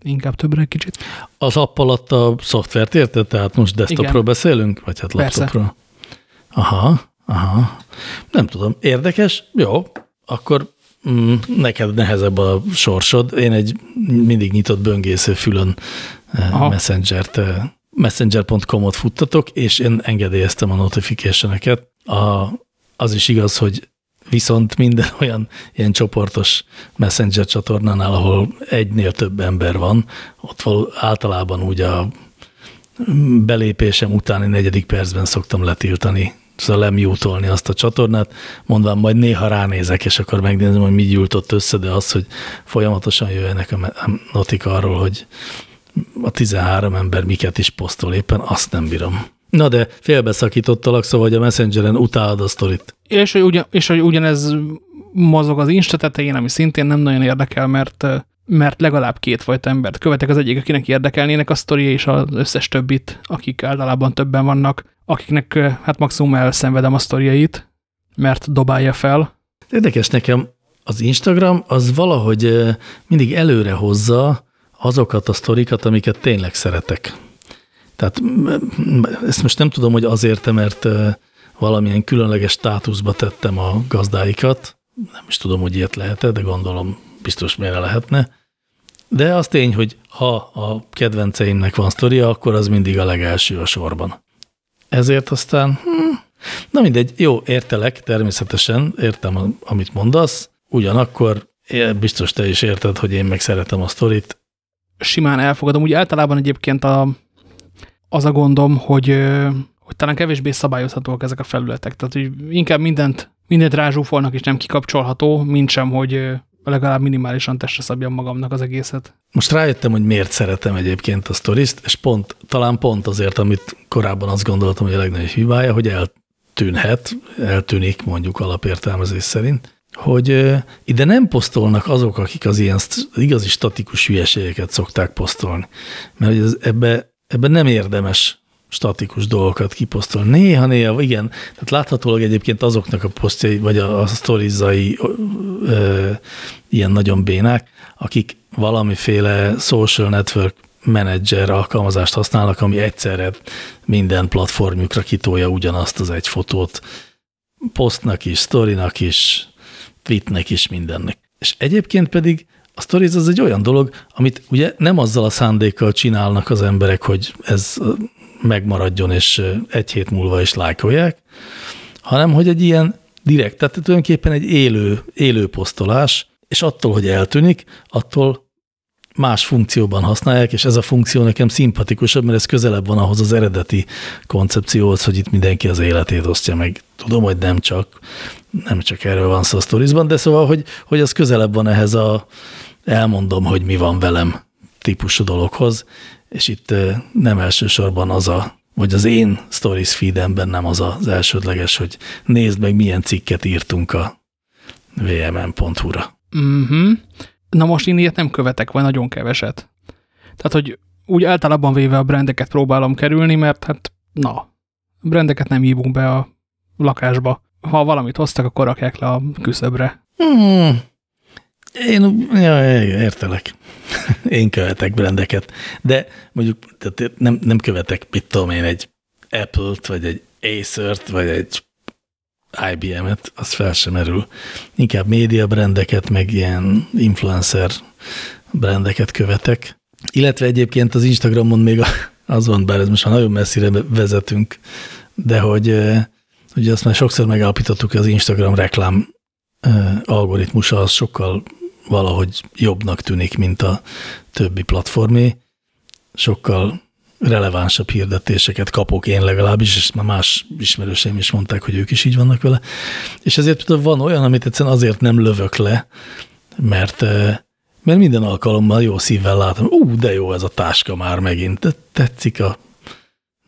inkább többre kicsit. Az app alatt a szoftvert érted? Tehát most desktopról Igen. beszélünk? Vagy hát laptopról? Persze. Aha. Aha, nem tudom. Érdekes? Jó, akkor mm, neked nehezebb a sorsod. Én egy mindig nyitott böngésző fülön eh, Aha. Messenger-t, eh, messenger.com-ot futtatok, és én engedélyeztem a notification-eket. A, az is igaz, hogy viszont minden olyan ilyen csoportos messenger csatornánál, ahol egynél több ember van, ott való, általában úgy a belépésem utáni negyedik percben szoktam letiltani szóval lemjútolni azt a csatornát, mondván majd néha ránézek, és akkor megnézem, hogy mi gyűlt össze, de az, hogy folyamatosan jöjjenek a notik arról, hogy a 13 ember miket is posztol éppen, azt nem bírom. Na de félbeszakítottalak, szóval hogy a Messengeren utálod a sztorit. És hogy, ugyan, és hogy ugyanez mozog az Insta tetején, ami szintén nem nagyon érdekel, mert mert legalább kétfajta embert követek. Az egyik, akinek érdekelnének a sztoria, és az összes többit, akik általában többen vannak, akiknek hát maximum elszenvedem a sztoriait, mert dobálja fel. Érdekes nekem, az Instagram az valahogy mindig előre hozza azokat a sztorikat, amiket tényleg szeretek. Tehát ezt most nem tudom, hogy azért, mert valamilyen különleges státuszba tettem a gazdáikat, nem is tudom, hogy ilyet lehet -e, de gondolom biztos miért lehetne. De az tény, hogy ha a kedvenceimnek van sztoria, akkor az mindig a legelső a sorban. Ezért aztán, hm, na mindegy, jó, értelek, természetesen, értem, amit mondasz, ugyanakkor biztos te is érted, hogy én meg szeretem a sztorit. Simán elfogadom. Úgy általában egyébként a, az a gondom, hogy, hogy talán kevésbé szabályozhatóak ezek a felületek. Tehát, hogy inkább mindent mindent rázsúfolnak és nem kikapcsolható, mint sem, hogy legalább minimálisan testre szabjam magamnak az egészet. Most rájöttem, hogy miért szeretem egyébként a sztoriszt, és pont, talán pont azért, amit korábban azt gondoltam, hogy a legnagyobb hibája, hogy eltűnhet, eltűnik mondjuk alapértelmezés szerint, hogy ide nem posztolnak azok, akik az ilyen igazi statikus hülyeségeket szokták posztolni. Mert hogy ez, ebbe, ebbe nem érdemes statikus dolgokat kiposztol. Néha-néha, igen, tehát láthatólag egyébként azoknak a posztjai, vagy a, a sztorizai ilyen nagyon bénák, akik valamiféle social network menedzser alkalmazást használnak, ami egyszerre minden platformjukra kitolja ugyanazt az egy fotót, posztnak is, sztorinak is, tweetnek is, mindennek. És egyébként pedig a stories az egy olyan dolog, amit ugye nem azzal a szándékkal csinálnak az emberek, hogy ez megmaradjon, és egy hét múlva is lájkolják, hanem hogy egy ilyen direkt, tehát tulajdonképpen egy élő, élő posztolás, és attól, hogy eltűnik, attól más funkcióban használják, és ez a funkció nekem szimpatikusabb, mert ez közelebb van ahhoz az eredeti koncepcióhoz, hogy itt mindenki az életét osztja meg. Tudom, hogy nem csak, nem csak erről van szó a sztorizban, de szóval, hogy, hogy az közelebb van ehhez a elmondom, hogy mi van velem típusú dologhoz, és itt nem elsősorban az a, vagy az én stories feedemben nem az az elsődleges, hogy nézd meg, milyen cikket írtunk a vmn.hu-ra. Mm -hmm. Na most én ilyet nem követek, vagy nagyon keveset. Tehát, hogy úgy általában véve a brendeket próbálom kerülni, mert hát na, brendeket nem hívunk be a lakásba. Ha valamit hoztak, akkor rakják le a küszöbre. Hmm. Én ja, értelek. Én követek brendeket. De mondjuk tehát nem, nem követek, mit tudom én, egy Apple-t, vagy egy Acer-t, vagy egy IBM-et, az fel sem erül. Inkább média brendeket, meg ilyen influencer brendeket követek. Illetve egyébként az Instagramon még az van, bár ez most már nagyon messzire vezetünk, de hogy ugye azt már sokszor megállapítottuk, hogy az Instagram reklám algoritmusa az sokkal valahogy jobbnak tűnik, mint a többi platformé. Sokkal relevánsabb hirdetéseket kapok én legalábbis, és már más ismerőseim is mondták, hogy ők is így vannak vele. És ezért van olyan, amit egyszerűen azért nem lövök le, mert, eh, mert minden alkalommal jó szívvel látom, ú, de jó ez a táska már megint, tetszik a,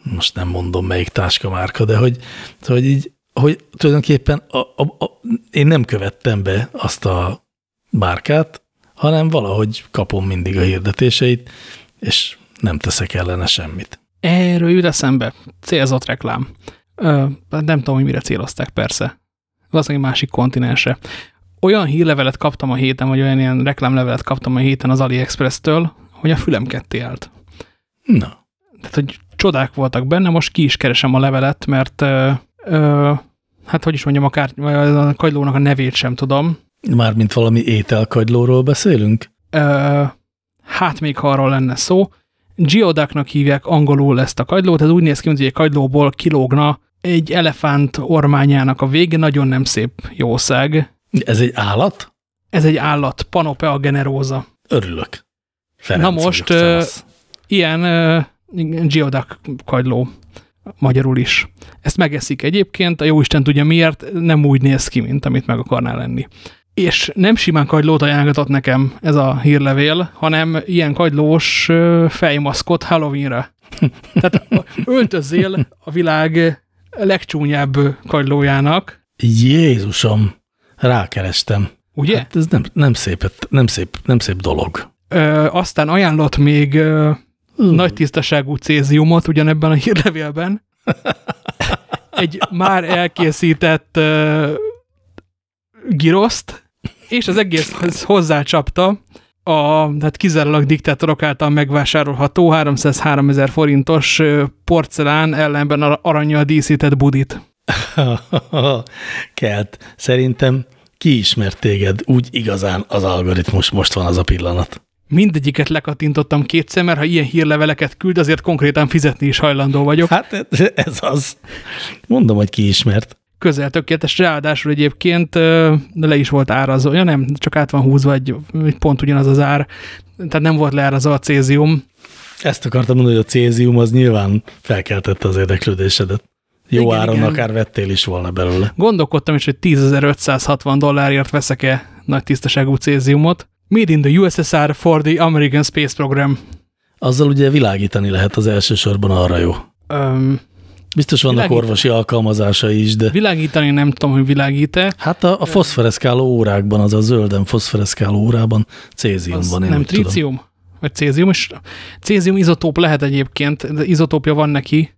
most nem mondom melyik táska márka, de hogy, hogy így, hogy tulajdonképpen a, a, a, én nem követtem be azt a márkát, hanem valahogy kapom mindig a hirdetéseit, és nem teszek ellene semmit. Erről jut eszembe. Célzott reklám. Ö, nem tudom, hogy mire célozták, persze. Valószínűleg másik kontinensre. Olyan hírlevelet kaptam a héten, vagy olyan ilyen reklámlevelet kaptam a héten az AliExpress-től, hogy a fülem ketté állt. Na. Tehát, hogy csodák voltak benne, most ki is keresem a levelet, mert ö, ö, hát hogy is mondjam, a, kár, a kagylónak a nevét sem tudom. Mármint valami ételkagylóról beszélünk? Ö, hát még ha arról lenne szó. Geodaknak hívják angolul ezt a kagylót, ez úgy néz ki, mint hogy egy kagylóból kilógna egy elefánt ormányának a vége, nagyon nem szép jószág. Ez egy állat? Ez egy állat, Panopea generóza. Örülök. Ferenc Na most uh, ilyen uh, geodak kagyló magyarul is. Ezt megeszik egyébként, a jóisten tudja miért, nem úgy néz ki, mint amit meg akarná lenni és nem simán kagylót ajánlgatott nekem ez a hírlevél, hanem ilyen kagylós fejmaszkot Halloweenre. Tehát öltözzél a világ legcsúnyább kagylójának. Jézusom, rákerestem. Ugye? Hát ez nem, nem, szép, nem, szép, nem szép dolog. Ö, aztán ajánlott még ö, uh. nagy tisztaságú céziumot ugyanebben a hírlevélben. Egy már elkészített ö, giroszt, és az egész hozzácsapta a hát kizárólag diktátorok által megvásárolható 303 ezer forintos porcelán ellenben aranyjal díszített budit. Kelt, szerintem kiismert téged, úgy igazán az algoritmus most van az a pillanat. Mindegyiket lekattintottam kétszer, mert ha ilyen hírleveleket küld, azért konkrétan fizetni is hajlandó vagyok. Hát ez az. Mondom, hogy kiismert közel tökéletes, ráadásul egyébként le is volt árazva, ja nem, csak át van húzva egy, pont ugyanaz az ár, tehát nem volt leárazva a cézium. Ezt akartam mondani, hogy a cézium az nyilván felkeltette az érdeklődésedet. Jó igen, áron igen. akár vettél is volna belőle. Gondolkodtam is, hogy 10.560 dollárért veszek-e nagy tisztaságú céziumot. Made in the USSR for the American Space Program. Azzal ugye világítani lehet az elsősorban arra jó. Um, Biztos vannak világít... orvosi alkalmazásai is, de... Világítani nem tudom, hogy világít-e. Hát a, a foszforeszkáló órákban, az a zölden foszforeszkáló órában cézium van. Én nem trícium? Tudom. Vagy cézium? És cézium izotóp lehet egyébként, de izotópja van neki.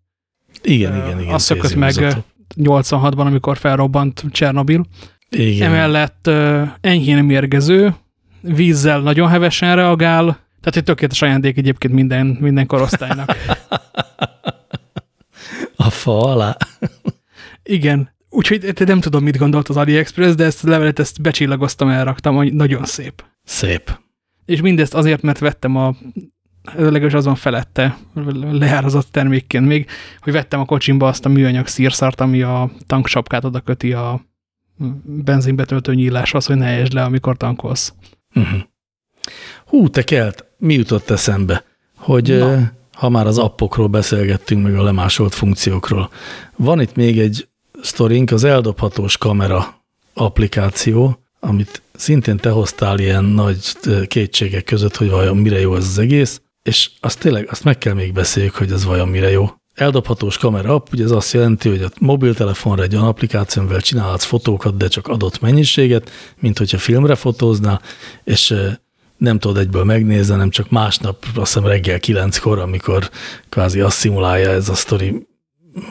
Igen, uh, igen, igen. Azt szökött meg izotóp. 86-ban, amikor felrobbant Csernobil. Igen. Emellett uh, enyhén mérgező, vízzel nagyon hevesen reagál, tehát egy tökéletes ajándék egyébként minden, minden korosztálynak. A fa alá? Igen. Úgyhogy nem tudom, mit gondolt az AliExpress, de ezt a levelet ezt becsillagoztam, elraktam, nagyon szép. Szép. És mindezt azért, mert vettem a legalábbis azon felette leárazott termékként még, hogy vettem a kocsimba azt a műanyag szírszart, ami a tanksapkát oda köti a benzinbetöltő nyíláshoz, hogy ne le, amikor tankolsz. Uh mhm. -huh. Hú, te kelt, mi jutott eszembe? Hogy Na ha már az appokról beszélgettünk, meg a lemásolt funkciókról. Van itt még egy sztorink, az eldobhatós kamera applikáció, amit szintén te hoztál ilyen nagy kétségek között, hogy vajon mire jó ez az egész, és azt tényleg, azt meg kell még beszéljük, hogy ez vajon mire jó. Eldobhatós kamera app, ugye ez azt jelenti, hogy a mobiltelefonra egy olyan applikációval csinálhatsz fotókat, de csak adott mennyiséget, mint hogyha filmre fotóznál, és nem tudod egyből megnézni, nem csak másnap, azt hiszem reggel kilenckor, amikor kvázi azt szimulálja ez a sztori,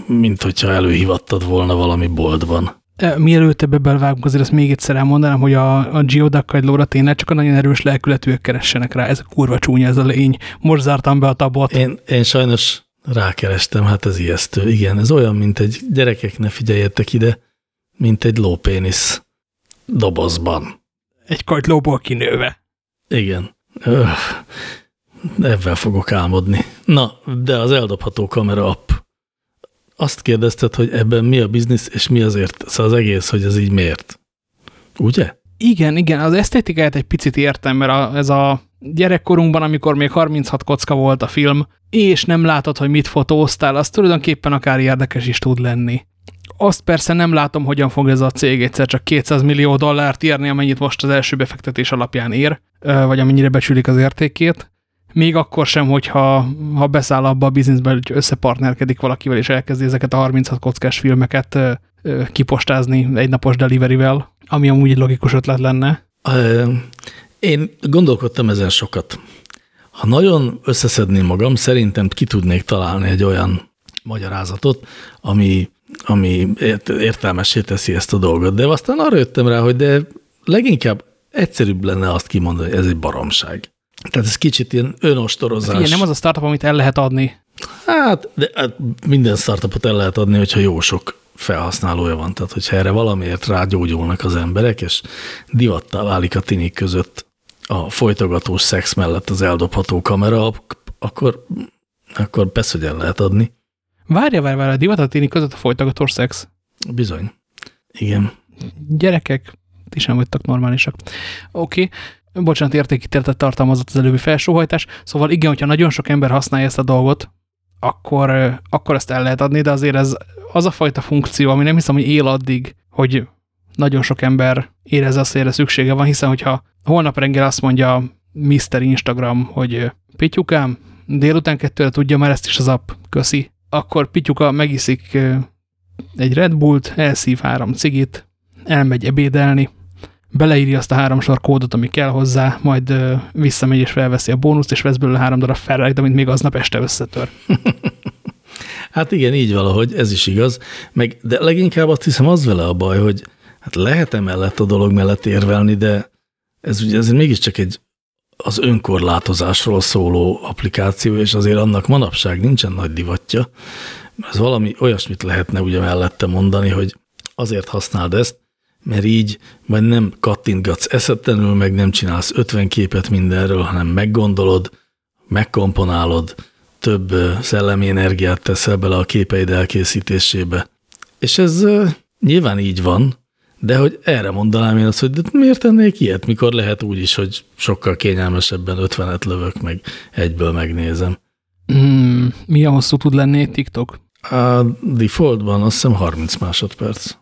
mint hogyha előhívattad volna valami boltban. E, mielőtt ebbe belvágunk, azért ezt még egyszer elmondanám, hogy a, a geodakkagylóra tényleg csak a nagyon erős lelkületűek keressenek rá. Ez a kurva csúnya ez a lény. Most zártam be a tabot. Én, én sajnos rákerestem, hát ez ijesztő. Igen, ez olyan, mint egy, gyerekek, ne figyeljetek ide, mint egy lópénisz dobozban. Egy kagylóból kinőve. Igen. Öh, ebben fogok álmodni. Na, de az eldobható kamera app. Azt kérdezted, hogy ebben mi a biznisz, és mi azért, szóval az egész, hogy ez így miért. Ugye? Igen, igen, az esztétikáját egy picit értem, mert a, ez a gyerekkorunkban, amikor még 36 kocka volt a film, és nem látod, hogy mit fotóztál, az tulajdonképpen akár érdekes is tud lenni. Azt persze nem látom, hogyan fog ez a cég egyszer csak 200 millió dollárt írni, amennyit most az első befektetés alapján ér, vagy amennyire becsülik az értékét. Még akkor sem, hogyha ha beszáll abba a bizniszbe, hogy összepartnerkedik valakivel, és elkezdi ezeket a 36 kockás filmeket kipostázni egy napos deliveryvel, ami amúgy egy logikus ötlet lenne. Én gondolkodtam ezen sokat. Ha nagyon összeszedném magam, szerintem ki tudnék találni egy olyan magyarázatot, ami ami értelmesé teszi ezt a dolgot. De aztán arra jöttem rá, hogy de leginkább egyszerűbb lenne azt kimondani, hogy ez egy baromság. Tehát ez kicsit ilyen önostorozás. Figyelj, nem az a startup, amit el lehet adni. Hát, de hát minden startupot el lehet adni, hogyha jó sok felhasználója van. Tehát, hogyha erre valamiért rágyógyulnak az emberek, és divattá válik a tinik között a folytogatós szex mellett az eldobható kamera, akkor, akkor persze, hogy el lehet adni. Várja, várja, várja, a divatatini között a folytogatós szex. Bizony. Igen. Gyerekek, ti sem vagytok normálisak. Oké. Okay. Bocsánat, értékítéletet tartalmazott az előbbi felsóhajtás. Szóval igen, hogyha nagyon sok ember használja ezt a dolgot, akkor, akkor ezt el lehet adni, de azért ez az a fajta funkció, ami nem hiszem, hogy él addig, hogy nagyon sok ember érez azt, hogy erre szüksége van, hiszen hogyha holnap reggel azt mondja Mr. Instagram, hogy Pityukám, délután kettőre tudja már ezt is az app, köszi akkor Pityuka megiszik egy Red Bullt, elszív három cigit, elmegy ebédelni, beleírja azt a három sor kódot, ami kell hozzá, majd visszamegy és felveszi a bónuszt, és vesz belőle három darab ferrari amit még aznap este összetör. hát igen, így valahogy, ez is igaz. Meg, de leginkább azt hiszem az vele a baj, hogy hát lehet emellett a dolog mellett érvelni, de ez ugye azért mégiscsak egy az önkorlátozásról szóló applikáció, és azért annak manapság nincsen nagy divatja. Ez valami olyasmit lehetne ugye mellette mondani, hogy azért használd ezt, mert így majd nem kattintgatsz eszetlenül, meg nem csinálsz 50 képet mindenről, hanem meggondolod, megkomponálod, több szellemi energiát teszel bele a képeid elkészítésébe. És ez nyilván így van, de hogy erre mondanám én azt, hogy de miért tennék ilyet, mikor lehet úgy is, hogy sokkal kényelmesebben ötvenet lövök, meg egyből megnézem. Mm, milyen hosszú tud lenni egy TikTok? A defaultban azt hiszem 30 másodperc.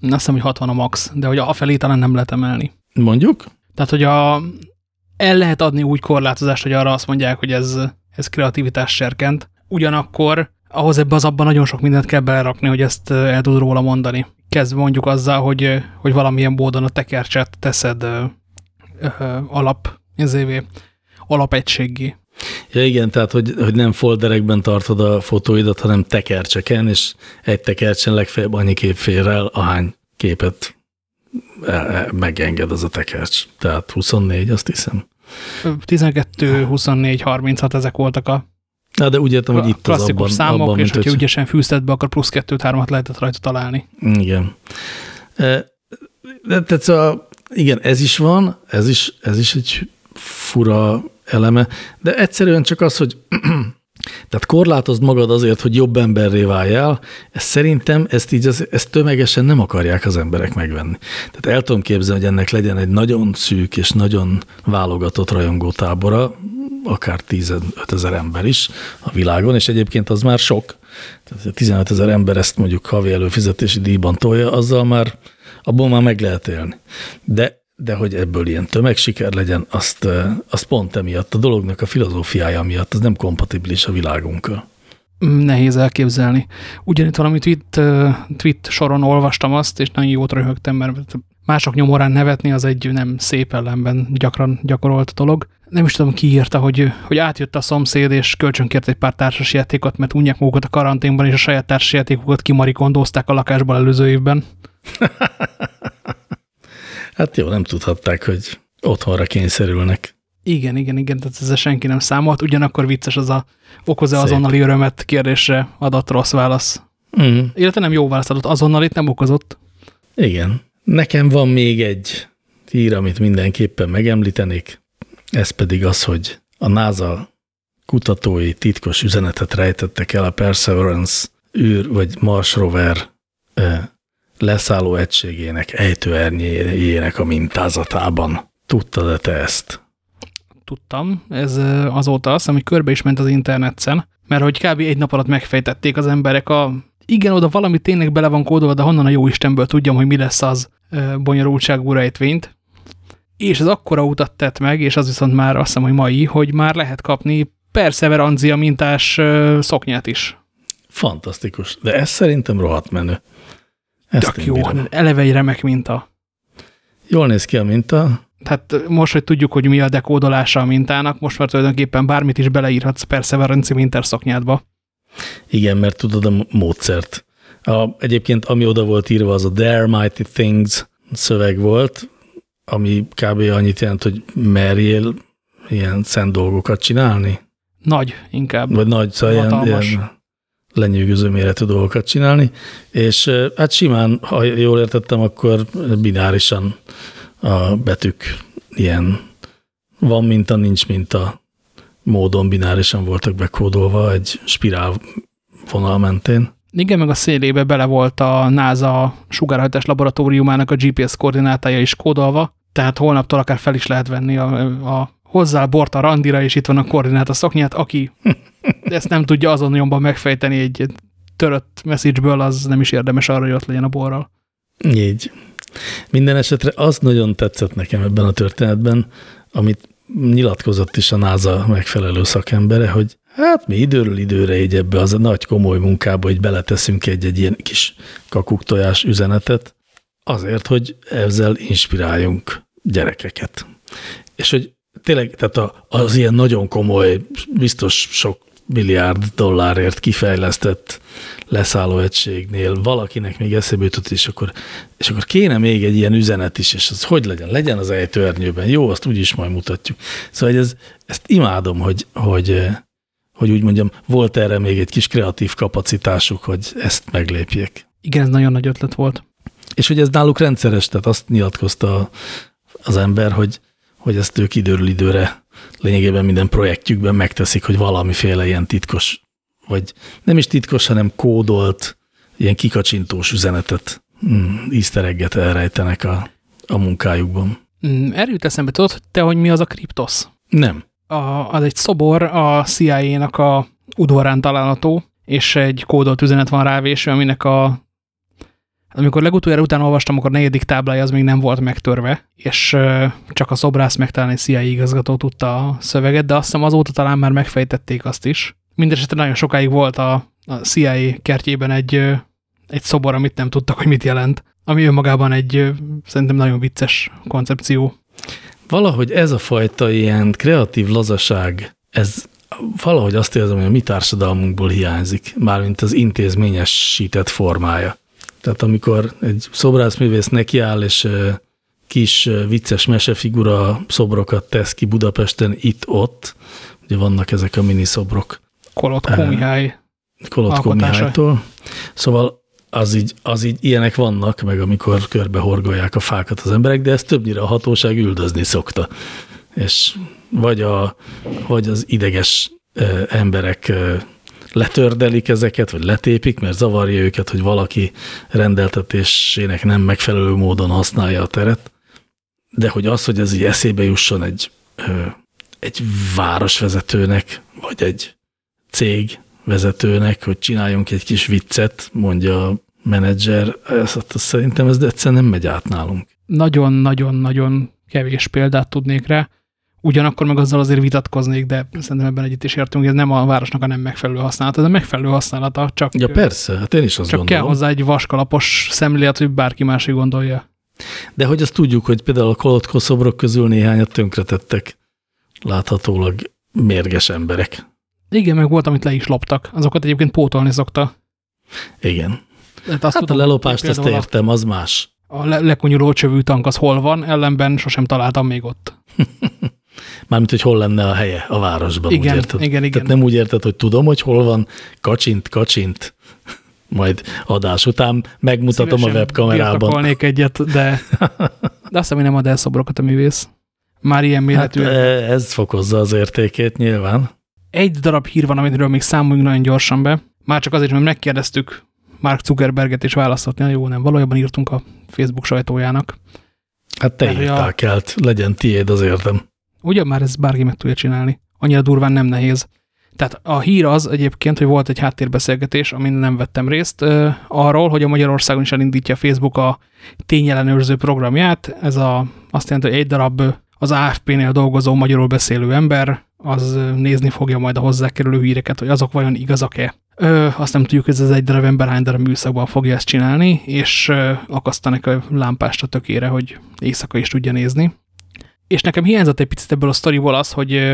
Azt hiszem, hogy 60 a max, de hogy a felé talán nem lehet emelni. Mondjuk? Tehát, hogy a, el lehet adni úgy korlátozást, hogy arra azt mondják, hogy ez, ez kreativitás serkent. Ugyanakkor ahhoz ebbe az abban nagyon sok mindent kell belerakni, hogy ezt el tud róla mondani. Kezdve mondjuk azzal, hogy, hogy valamilyen módon a tekercset teszed ö, ö, alap, ezévé, alapegységgé. Ja igen, tehát hogy, hogy nem folderekben tartod a fotóidat, hanem tekercseken, és egy tekercsen legfeljebb annyi kép fér el, ahány képet e, e, megenged az a tekercs. Tehát 24, azt hiszem. 12, 24, 36 ezek voltak a Na, de úgy értem, hogy itt az abban, számok, abban, és hogyha ügyesen fűzted be, akkor plusz kettőt, hármat lehetett rajta találni. Igen. E, tehát szóval, igen, ez is van, ez is, ez is egy fura eleme, de egyszerűen csak az, hogy tehát korlátozd magad azért, hogy jobb emberré váljál, ez szerintem ezt így ezt tömegesen nem akarják az emberek megvenni. Tehát el tudom képzelni, hogy ennek legyen egy nagyon szűk és nagyon válogatott rajongó tábora, akár 15 ezer ember is a világon, és egyébként az már sok. Tehát 15 ezer ember ezt mondjuk havi előfizetési díjban tolja, azzal már, abból már meg lehet élni. De de hogy ebből ilyen tömegsiker legyen, azt, azt pont emiatt, a dolognak a filozófiája miatt, az nem kompatibilis a világunkkal. Nehéz elképzelni. Ugyanitt valami tweet, tweet soron olvastam azt, és nagyon jót röhögtem, mert mások nyomorán nevetni az egy nem szép ellenben gyakran gyakorolt dolog. Nem is tudom, ki írta, hogy, hogy átjött a szomszéd, és kölcsönkért egy pár társasjátékot, mert unják magukat a karanténban, és a saját társasjátékokat kimarikondózták a lakásból előző évben. Hát jó, nem tudhatták, hogy otthonra kényszerülnek. Igen, igen, igen, tehát ezzel senki nem számolt, ugyanakkor vicces az a okoz-e azonnali örömet kérdésre adott rossz válasz. Mm. Illetve nem jó választ adott, azonnal itt nem okozott. Igen. Nekem van még egy hír, amit mindenképpen megemlítenék, ez pedig az, hogy a NASA kutatói titkos üzenetet rejtettek el a Perseverance űr vagy Mars rover leszálló egységének, ejtőernyéjének a mintázatában. Tudtad-e te ezt? Tudtam. Ez azóta azt ami körbe is ment az interneten, mert hogy kb. egy nap alatt megfejtették az emberek a igen, oda valami tényleg bele van kódolva, de honnan a jó Istenből tudjam, hogy mi lesz az bonyolultságú rejtvényt. És ez akkora utat tett meg, és az viszont már azt hiszem, hogy mai, hogy már lehet kapni Perseveranzia mintás szoknyát is. Fantasztikus, de ez szerintem rohadt menő. Ezt Tök jó, bírom. eleve egy remek minta. Jól néz ki a minta. Tehát most, hogy tudjuk, hogy mi a dekódolása a mintának, most már tulajdonképpen bármit is beleírhatsz Perseverance Winter szoknyádba. Igen, mert tudod a módszert. A, egyébként ami oda volt írva, az a There Mighty Things szöveg volt, ami kb. annyit jelent, hogy merjél ilyen szent dolgokat csinálni. Nagy, inkább. Vagy nagy, szóval ilyen, ilyen lenyűgöző méretű dolgokat csinálni, és hát simán, ha jól értettem, akkor binárisan a betűk ilyen van minta, nincs minta módon binárisan voltak bekódolva egy spirál vonal mentén. Igen, meg a szélébe bele volt a NASA sugárhajtás laboratóriumának a GPS koordinátája is kódolva, tehát holnaptól akár fel is lehet venni a, a hozzá bort a randira, és itt van a koordináta szoknyát, aki ezt nem tudja azon nyomban megfejteni egy törött messageből, az nem is érdemes arra, hogy ott legyen a borral. Így. Minden esetre az nagyon tetszett nekem ebben a történetben, amit nyilatkozott is a NASA megfelelő szakembere, hogy hát mi időről időre így ebbe az a nagy komoly munkába, hogy beleteszünk egy-egy ilyen kis kakuktojás üzenetet, azért, hogy ezzel inspiráljunk gyerekeket. És hogy tényleg, tehát az ilyen nagyon komoly, biztos sok milliárd dollárért kifejlesztett leszállóegységnél valakinek még eszébe jutott, és akkor, és akkor kéne még egy ilyen üzenet is, és az hogy legyen? Legyen az ejtőernyőben. Jó, azt úgyis majd mutatjuk. Szóval ez, ezt imádom, hogy, hogy, hogy úgy mondjam, volt erre még egy kis kreatív kapacitásuk, hogy ezt meglépjék. Igen, ez nagyon nagy ötlet volt. És hogy ez náluk rendszeres, tehát azt nyilatkozta az ember, hogy, hogy ezt ők időről időre lényegében minden projektjükben megteszik, hogy valamiféle ilyen titkos, vagy nem is titkos, hanem kódolt, ilyen kikacsintós üzenetet, hmm, easter elrejtenek a, a munkájukban. Mm, erről eszembe, tudod te, hogy mi az a kriptosz? Nem. A, az egy szobor a CIA-nak a udvarán található, és egy kódolt üzenet van rávésve, aminek a amikor legutoljára utána olvastam, akkor a negyedik táblája az még nem volt megtörve, és csak a szobrász megtalálni CIA igazgató tudta a szöveget, de azt hiszem azóta talán már megfejtették azt is. Mindenesetre nagyon sokáig volt a, a CIA kertjében egy, egy szobor, amit nem tudtak, hogy mit jelent, ami önmagában egy szerintem nagyon vicces koncepció. Valahogy ez a fajta ilyen kreatív lazaság, ez valahogy azt érzem, hogy a mi társadalmunkból hiányzik, mármint az intézményesített formája. Tehát amikor egy szobrászművész nekiáll, és kis vicces mesefigura szobrokat tesz ki Budapesten itt-ott, ugye vannak ezek a mini szobrok. Mihály Kolotkó Mihálytól. Szóval az így, az így ilyenek vannak, meg amikor körbehorgolják a fákat az emberek, de ezt többnyire a hatóság üldözni szokta. És vagy, a, vagy az ideges emberek letördelik ezeket, vagy letépik, mert zavarja őket, hogy valaki rendeltetésének nem megfelelő módon használja a teret. De hogy az, hogy ez így eszébe jusson egy, egy városvezetőnek, vagy egy cég vezetőnek, hogy csináljunk egy kis viccet, mondja a menedzser, ezt, ezt szerintem ez egyszerűen nem megy át nálunk. Nagyon-nagyon-nagyon kevés példát tudnék rá. Ugyanakkor meg azzal azért vitatkoznék, de szerintem ebben együtt is értünk, hogy ez nem a városnak a nem megfelelő használata, ez a megfelelő használata, csak, ja, persze, hát én is azt csak gondolom. kell hozzá egy vaskalapos szemlélet, hogy bárki másik gondolja. De hogy azt tudjuk, hogy például a Kolotko szobrok közül néhányat tönkretettek láthatólag mérges emberek. Igen, meg volt, amit le is loptak. Azokat egyébként pótolni szokta. Igen. Hát, azt hát tudom, a lelopást azt értem, az más. A le lekunyuló csövű tank az hol van, ellenben sosem találtam még ott. Mármint, hogy hol lenne a helye a városban, igen, úgy érted? Igen, igen. Tehát nem úgy érted, hogy tudom, hogy hol van, kacsint, kacsint, majd adás után megmutatom Szívesen a webkamerában. egyet, de, de azt hiszem, hogy nem ad el szobrokat a művész. Már ilyen méretű. Hát ez fokozza az értékét nyilván. Egy darab hír van, amiről még számoljunk nagyon gyorsan be. Már csak azért, mert megkérdeztük Mark Zuckerberget is választotni. Na jó, nem, valójában írtunk a Facebook sajtójának. Hát te írtál kelt, legyen tiéd az értem. Ugyan már ez bárki meg tudja csinálni. Annyira durván nem nehéz. Tehát a hír az egyébként, hogy volt egy háttérbeszélgetés, amin nem vettem részt, uh, arról, hogy a Magyarországon is elindítja Facebook a tényellenőrző programját. Ez a, azt jelenti, hogy egy darab az AFP-nél dolgozó magyarul beszélő ember, az nézni fogja majd a hozzákerülő híreket, hogy azok vajon igazak-e. Azt nem tudjuk, hogy ez egy darab ember hány darab műszakban fogja ezt csinálni, és ö, akasztanak a lámpást a tökére, hogy éjszaka is tudja nézni. És nekem hiányzott egy picit ebből a sztoriból az, hogy,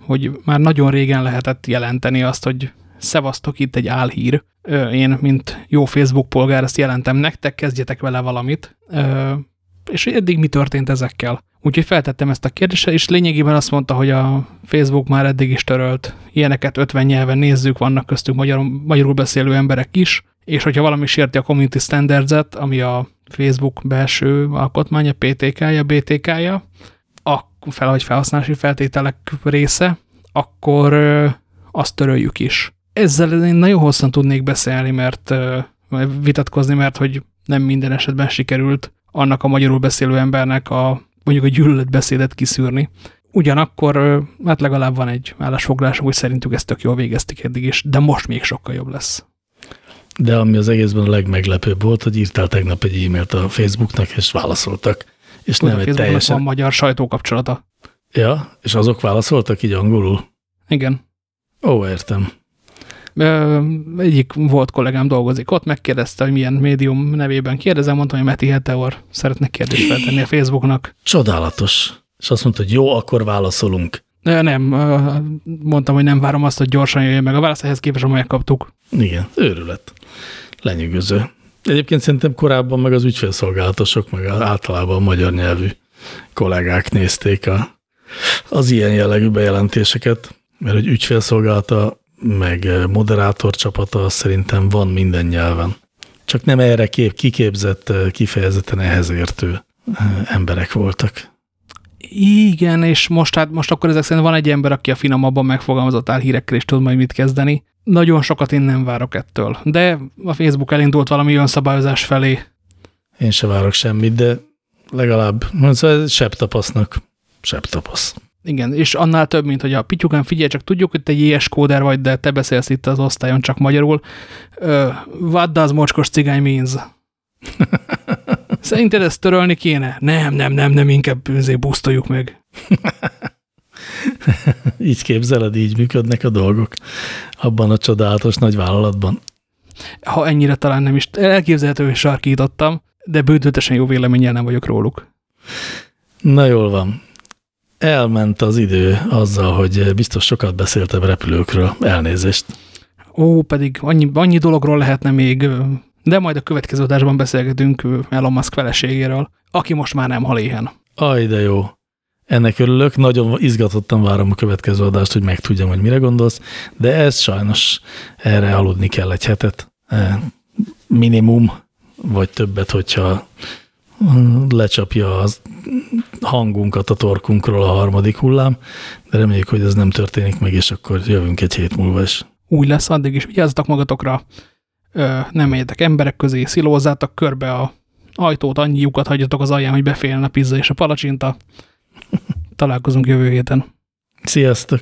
hogy már nagyon régen lehetett jelenteni azt, hogy szevasztok itt egy álhír. Én, mint jó Facebook polgár, ezt jelentem nektek, kezdjetek vele valamit. És eddig mi történt ezekkel? Úgyhogy feltettem ezt a kérdést, és lényegében azt mondta, hogy a Facebook már eddig is törölt ilyeneket 50 nyelven nézzük, vannak köztük magyar, magyarul beszélő emberek is, és hogyha valami sérti a Community Standards-et, ami a Facebook belső alkotmánya, PTK-ja, BTK-ja, a fel, vagy felhasználási feltételek része, akkor azt töröljük is. Ezzel én nagyon hosszan tudnék beszélni, mert vitatkozni, mert hogy nem minden esetben sikerült annak a magyarul beszélő embernek a mondjuk a gyűlöletbeszédet kiszűrni. Ugyanakkor hát legalább van egy állásfoglalás, hogy szerintük ezt tök jól végezték eddig is, de most még sokkal jobb lesz. De ami az egészben a legmeglepőbb volt, hogy írtál tegnap egy e-mailt a Facebooknak, és válaszoltak. És nem egy teljesen... van magyar sajtókapcsolata. Ja, és azok válaszoltak így angolul? Igen. Ó, értem egyik volt kollégám dolgozik ott, megkérdezte, hogy milyen médium nevében kérdezem, mondtam, hogy Meti Heteor szeretne kérdést feltenni a Facebooknak. Csodálatos. És azt mondta, hogy jó, akkor válaszolunk. Nem, mondtam, hogy nem várom azt, hogy gyorsan jöjjön meg a válasz, ehhez képest, megkaptuk. Igen, őrület. Lenyűgöző. Egyébként szerintem korábban meg az ügyfélszolgálatosok, meg általában a magyar nyelvű kollégák nézték a, az ilyen jellegű bejelentéseket, mert hogy ügyfélszolgálata meg eh, moderátor csapata szerintem van minden nyelven. Csak nem erre kép, kiképzett, eh, kifejezetten ehhez értő eh, emberek voltak. Igen, és most, hát, most akkor ezek szerint van egy ember, aki a finomabban megfogalmazott hírekkel is tud majd mit kezdeni. Nagyon sokat én nem várok ettől, de a Facebook elindult valami olyan szabályozás felé. Én se várok semmit, de legalább, szóval sebb tapasznak, sebb tapasz. Igen, és annál több, mint hogy a pityukán figyelj, csak tudjuk, hogy te JS kóder vagy, de te beszélsz itt az osztályon csak magyarul. Uh, what does mocskos cigány means? Szerinted ezt törölni kéne? Nem, nem, nem, nem, inkább bűnzé busztoljuk meg. így képzeled, így működnek a dolgok abban a csodálatos nagy vállalatban. Ha ennyire talán nem is elképzelhető, hogy sarkítottam, de bődötesen jó véleménnyel nem vagyok róluk. Na jól van. Elment az idő azzal, hogy biztos sokat beszéltem repülőkről. Elnézést. Ó, pedig annyi, annyi dologról lehetne még, de majd a következő adásban beszélgetünk Elon Musk feleségéről, aki most már nem hal éhen. Aj, de jó. Ennek örülök, nagyon izgatottan várom a következő adást, hogy megtudjam, hogy mire gondolsz, de ez sajnos erre aludni kell egy hetet. E, minimum, vagy többet, hogyha lecsapja a hangunkat a torkunkról a harmadik hullám, de reméljük, hogy ez nem történik meg, és akkor jövünk egy hét múlva is. Úgy lesz, addig is vigyázzatok magatokra, nem menjetek emberek közé, szilózzátok körbe a ajtót, annyi lyukat hagyjatok az alján, hogy beféljen a pizza és a palacsinta. Találkozunk jövő héten. Sziasztok!